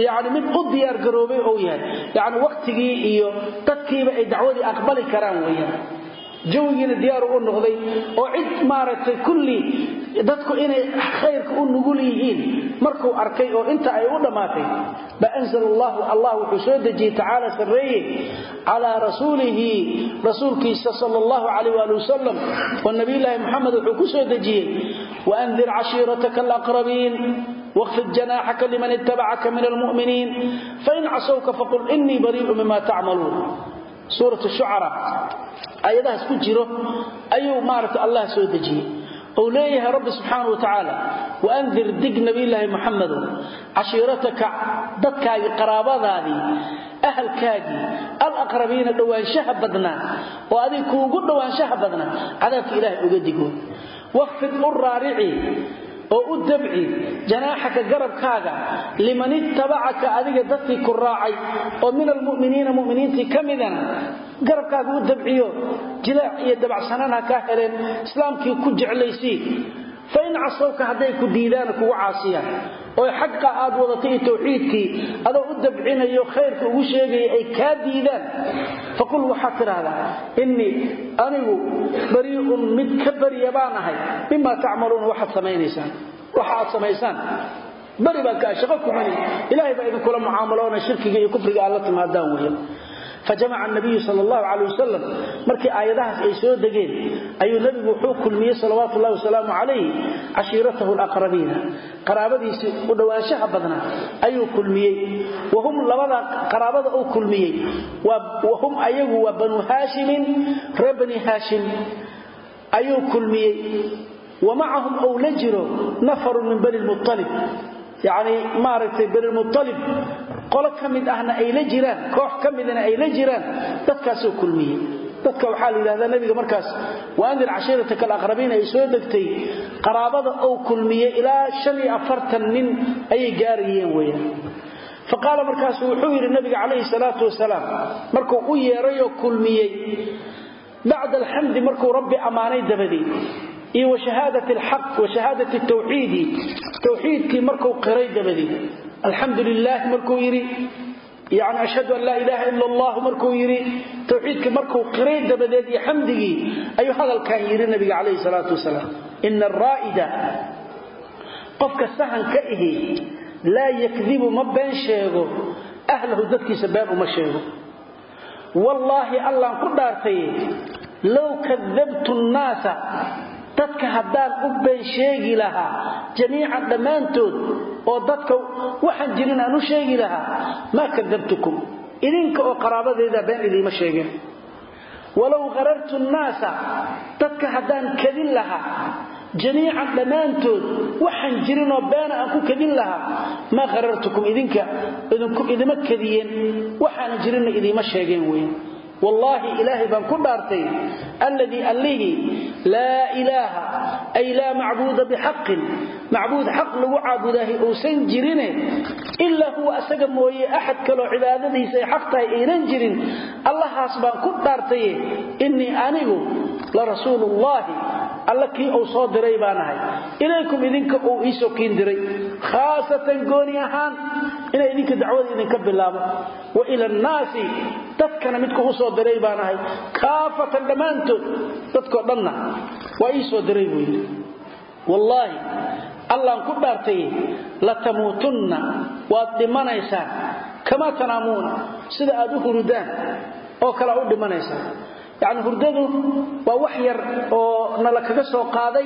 yani mid u diyaar garoobay ou yahay. Yani wakhtigii iyo dadkiiba ay dacwadii aqbali karaan weyaan jawigiina diyaaru u noqday oo cid maaragtay kulli dadku inay khayrka u nugul yihiin markuu arkay oo inta ay u dhammaatay ba anzala allahu allah wuxuu soo dejiyey tacaala sarreeye calaa rasuulihi rasuulkiisa sala allahu calayh waali wasalam oo nabiyulaahi moxamed wuxuu ku soo dejiyey waandir cashiirataka alaqrabiin waqfid janaaxaka liman ittabacaka min almu'miniin fain casowka faqul inii barii'u mima tacmaluun suurat shucara ayadahaas ku jiro ayuu maaragta allah soo dejiyey. Ou leeyahay rabbi subxaana wa tacaala waandir dig nabiyulaahi muxamedow cashiirataka dadkaagii qaraabadaadii ahalkaagii alaqrabiina dhowaanshaha badnaa oo adig kuugu dhowaanshaha badnaa cadaabka ilaahay uga digo. Waqfid u oo u dabci janaaxaka garabkaaga liman ittabacaka adiga dadkii ku raacay oo min almuminiina muminiintii ka midana garabkaaga u dabciyo jilaac iyo dabacsanaan ha kaa heleen islaamkii ku jeclaysii fain casawka hadday ku diidaana kugu caasiyaan oo xaqa aad wadatay iyo tawxiidkii adoo u dabcinayo khayrka ugu sheegaya ay kaa diidaan faqul waxaad tidhaahdaa innii anigu barii'un mid ka bariya baan ahay mimaa tacmaluuna waxaad samaynaysaan waxa aad samaysaan bari baan kaa shaqo kumani ilaahay baa idinkula mucaamaloona shirkiga iyo kufriga aad la timaadaan weya fajamaca nabiyu sal allahu calay wasalam markii aayadahaas ay soo degeen ayuu nebigu wuxuu kulmiyey salawaatu ullahi wasalaamu calayh cashiiratahu alaqrabiina qaraabadiisii u dhowaanshaha badnaa ayuu kulmiyey wahum labada qaraabada uu kulmiyey wahum ayagu waa banu haashimin reer bani haashim ayuu kulmiyey wa macahum ou la jiro nafarun min bani lmualib yacni maaragtay banimualib qolo ka mid ahna ay la jiraan koox ka midna ay la jiraan dadkaasoo kulmiyey. Dadka waxaa la yidhahdaa nabiga markaas waandir cashiirataka alaqrabiin ay soo degtay. Qaraabada ou kulmiyey ilaa shan iyo afartan nin ayay gaarayeen weeyaan faqaala markaasuu wuxuu yidhi nabiga calayhi salaatu wasalaam markuu u yeerayoo kulmiyey bacda alxamdi markuu rabbi ammaanay dabadeed iyo washahaadat alxaq washahaadat tawxiidi tawxiidkii markuu qiray dabadeed alxamdu lilaahi markuu yidhi yani ashhadu an laa ilaaha ila allah markuu yidhi tawxiidkii markuu qiray dabadeed iyo xamdigii ayuu hadalkan yidhi nabiga calayhi salaatu wasalaam. Ina araa'ida qofka sahan ka ihi laa yakdibu ma been sheego ahlahu dadkiisa been uma sheego. Wallaahi allaan ku dhaartay low kadabtu nnaasa dadka haddaan u been sheegi lahaa jamiican dhammaantood oo dadka waxaan jirin aan u sheegi lahaa maa kadabtukum. Idinka oo qaraabadeeda been idiima sheegeen walow qarartu nnaasa dadka haddaan kadin lahaa jamiican dhammaantood waxaan jirinoo beena aan ku kadin lahaa maa qarartukum idinka idima kadiyeen waxaanan jirinna idiima sheegeen weyn wallaahi ilaahay baan ku dhaartay alladii allihii laa ilaaha ay laa macbuuda bixaqin. Macbuud xaq lagu caabudaahay uusan jirine ilaa huwa asaga mooye axad kaloo cibaadadiisa ay xaq tahay aynan jirin. Allahaas baan ku dhaartaye innii anigu la rasuuluullaahi alla kii uu soo diray baan ahay. Ilaykum idinka uu iisoo kiin diray. Khaasatan gooni ahaan inay idinka dacwada idinka bilaabo dadkana midku u soo diray baan ahay. Kaafatan dhammaantood dadkoo dhanna waa ii soo diray buu yidhi wallaahi allaan ku dhaartay latamuutunna waad dhimanaysaan kamaa tanaamuuna sida aad u hurudaan oo kale u dhimanaysaan yacni hurdadu waa wax yar oo nala kaga soo qaaday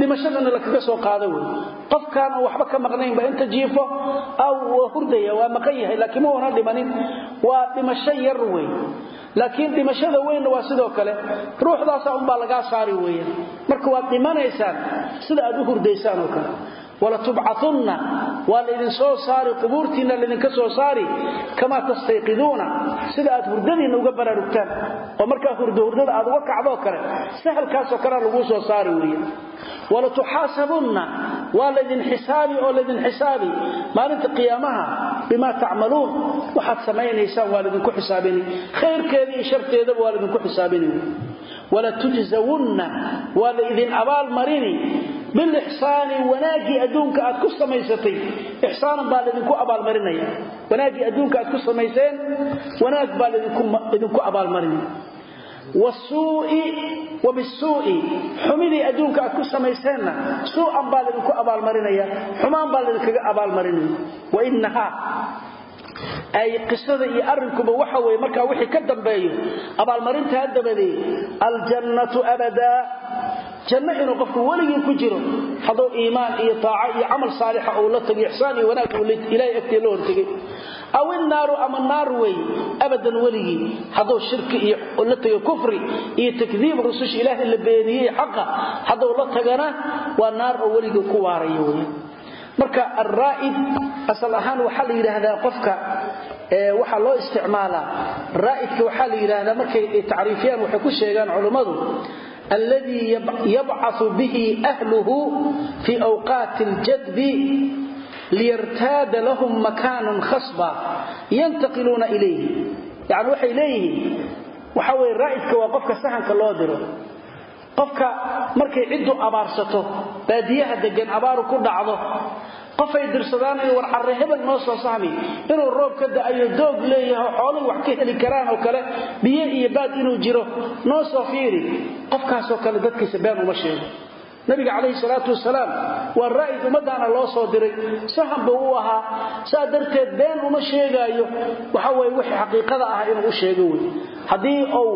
dhimashada nala kaga soo qaada wey qofkaan oo waxba ka maqnaynba inta jiifo aw waa hurdaya waa maqan yahay laakiin ma una dhimanin. Waa dhimasho yar wey laakiin dhimashada weynna waa sidoo kale ruuxdaasa unbaa lagaa saari weeyaan marka waad dhimanaysaan sida aad u hurdaysaan oo kale walatubcaunna waa laydin soo saari qubuurtiinna laydinka soo saari kamaa tastayqiduuna sida aad hurdadiinna uga baraarugtaan. Oo markaa hurdo hurdada aad uga kacdoo kale sahalkaasoo kalea laguu soo saari weeye walatuxaasabunna waa laydin xisaabi oo laydin xisaabi. Maalinta qiyaamaha bimaa tacmaluun waxaad samaynaysaan waa laydinku xisaabini khayrkeeda iyo sharteedaba waa laydinku xisaabini walatujzawunna waa laydin abaalmarini bilixsaani wanaaggii adduunka aad ku samaysatay. Ixsaanan baa laydinku abaalmarinaya wanaaggii adduunka aad ku samayseen wanaag baa laydinku abaalmarinaya wasuui wa bisuui xumidii adduunka aad ku samayseenna suu'an baa laydinku abaalmarinaya xumaan baa laydinkaga abaalmarinaya ay qisada iyo arrinkuba waxa weye markaa wixii ka dambeeyo abaalmarintaa dabadeed aljannatu abadaa janno inuu qofku weligii ku jiro hadduu iimaan iyo taaco iyo camal saalixa uu la tago ixsaan iyo wanaag ilaahay agtee la hortegay. Aw innaaru ama naar wey abadan weligii hadduu shirki iyo la tago kufri iyo takdiib rususha ilaahay la beeniyey xaqa hadduu la tagana waa naar oo weligii ku waarayo marka alraa'id asal ahaan waxaa la yidhaahdaa qofka waxaa loo isticmaalaa. Raa'idka waxaa la yidhaahdaa markay tacriifiyaan waxay ku sheegaan culummadu alladii yabcaثu bihi ahluhu fii awqaati اljadbi liyartaada lahum makaanun khasba yantaqiluuna ilayhi. Yani waxay leeyihiin waxa weye raa'idka waa qofka sahanka loo diro. Qofka markay ciddu abaarsato baadiyaha degan abaaru ku dhacdo qofay dirsadaan in war carre hebel noo soo sahmi inuu roob ka da'ayo doog leeyahay xooluhu wax ka heli karaan oo kale biyo iyo baad inuu jiro noo soo fiiri. Qofkaasoo kale dadkiisa been uma sheego. Nabiga calayhi salaatu wasalaam waa raa'id ummadaana loo soo diray. Sahan buu u ahaa. Saa darteed been uma sheegaayo. Waxa weye wixii xaqiiqada ah inuu u sheego wey. Haddii uu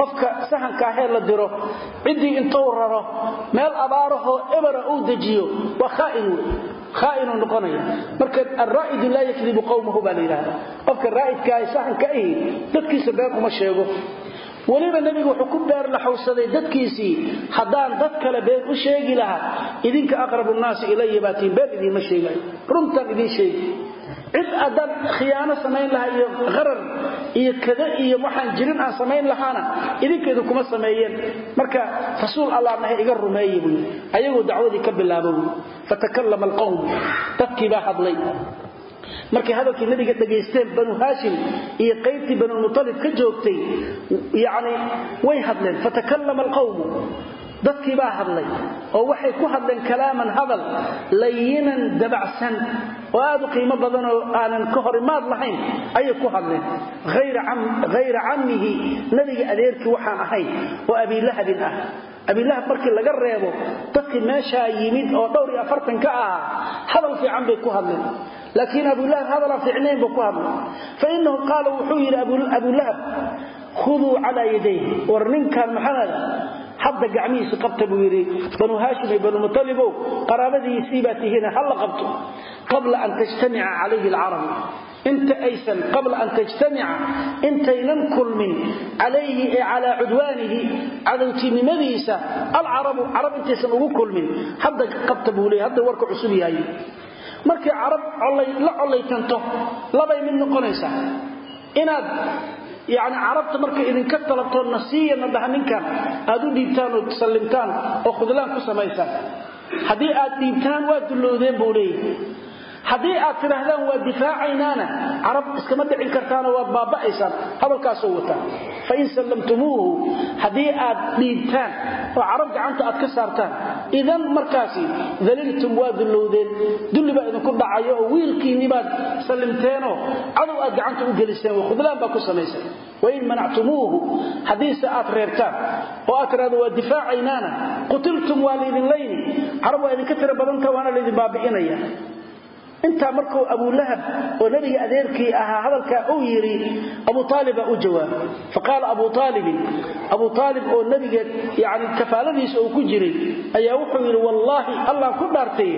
qofka sahankaahee la diro ciddii intuu raro meel abaarahoo ebera uu dejiyo waa khaa'in wey khaainuu noqonaya marka alraa'idu laa yakdibu qowmahu baa la yidhahda qofka raa'idkaahi sahanka ahi dadkiisa been uma sheego. Weliba nebigu wuxuu ku beerlaxowsaday dadkiisii haddaan dad kale been u sheegi lahaa idinka aqrabu nnaasi ilaya baatiin been idiinma sheegayo runtan idiin cid haddaan khiyaano samayn lahaa iyo qarar iyo kada iyo waxaan jirin aan samayn lahaana idinka idinkuma sameeyeen. Marka rasuul allah nahay iga rumeeye buui ayagoo dacwadii ka bilaabo buui fatakallama alqowm dadkii baa hadlay. Markay hadalkii nabiga dhegaysteen banu haashim iyo qaybtii banulmutalib ka joogtay yani way hadleen fatakallama alqawmu dadkii baa hadlay oo waxay ku hadleen kalaaman hadal layinan dabacsan oo aad u qiimo badan oo aanan ka hor imaad lahayn ayay ku hadleen. Hayra cammihi nabiga adeerkii waxaan ahayn oo abiilahabin ah. Abiilahab markii laga reebo dadkii meeshaa yimid oo dhowr iyo afartan ka ahaa hadal fiican bay ku hadleen. Laakiin abulahab hadalaan fiicnayn buu ku hadlay. Fainahu qaala wuxuu yidhi abulahab khuduu calaa yadayh war ninkan maxamed hadda gacmihiisi qabta buu yidhi banu haashim iyo banu mutalibow qaraabadiisii baa tihiina ha qabto qabla an tajtamica calayhi alcarabu inta aysan qabla an tajtamica intaynan kulmin calayhi ee calaa cudwaanihi cadowtinimadiisa alcarabu carab intaysan ugu kulmin. Hadda qabta buu leey hadda warka cusub yahay. Markii carab la collaytanto labay mid noqonaysaa. Inaad yani carabta markay idinka talabtoo nasiyana dhaha ninkan aad u dhiibtaan oo sallimtaan oo khudlaan ku samaysaan haddii aad dhiibtaan waa dulloodeen buu leeyahay haddii aad tidhaahdaan waa difaacaynaana carab iskama dhicin kartaanoo waad baaba'aysaan hadalkaasoo wataa fain sallamtumuuhu haddii aad dhiibtaan oo carab gacanta aad ka saartaan idan markaasi daliltum waa dullowdeen. Dulli baa idinku dhacayo oo wiilkiinni sallimteenoo cadow aad gacanta u geliseen wa khudlaan baa ku samaysan wain manactumuuhu haddiise aad reertaan oo aad tidhahdo waa difaacaynaana qutiltum waa laydin layni. Carab waa idinka tiro badanta waana laydin baabi'inaya intaa markuu abulahab oo nabiga adeerkii ahaa hadalkaa uu yidhi abu aaliba u jawaabay faqaala abu aalibin abu aalib oo nabiga yani kafaaladiisa uu ku jiray ayaa wuxuu yidhi wallaahi allah ku dhaartay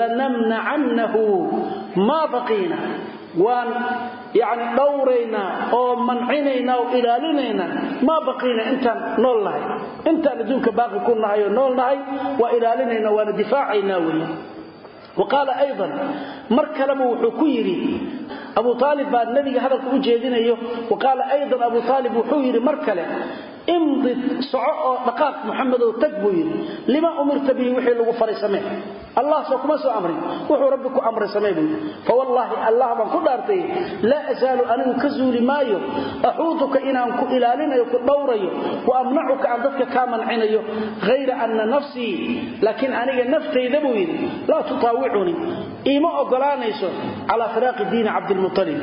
lanamnacannahu maa baqiina. Waan yani dhowraynaa oo mancinaynaa oo ilaalinaynaa maa baqiina intaan nool nahay. Intaan adduunka baaqi ku nahay oo nool nahay waa ilaalinaynaa waana difaacaynaa wey waqaala aydan mar kaleba wuxuu ku yidhi abu aalib baa nabiga hadalka u jeedinayo. Waqaala aydan abu aalib wuxuu yidhi mar kale imdi soco oo dhaqaaq muxamedow tag buu yidhi. Lima umirta bihi wixii lagu faray samee. Allah soo kuma soo amrin. Wuxuu rabbi ku amray samee buu yidhi. Fawallaahi allah baan ku dhaartay laa asaalu anigu ka zuuli maayo. Axuuduka inaan ku ilaalinayo ku dhowrayo. Wa amnacuka aan dadka kaa mancinayo. Hayra anna nafsii laakiin aniga naftayda buu yidhi. Laa tutaawicunii iima ogolaanayso calaa firaaqi diini cabdilmualib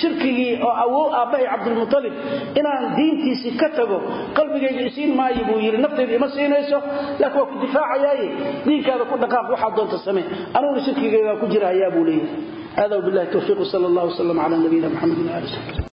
shirkigii oo awow aabbahay cabdilmualib inaan diintiisii ka tago qalbigayga isiin maayo buu yidhi naftayda ima siinayso laakiin waa ku difaacayaaye. Diinkaada ku dhaqaaq waxaad doonta samee. Aniguna shirkigaygaa ku jira hayaa buu leeyahy hada bilahi towfiiq sal allah wslam cala nabiyina mxamed ali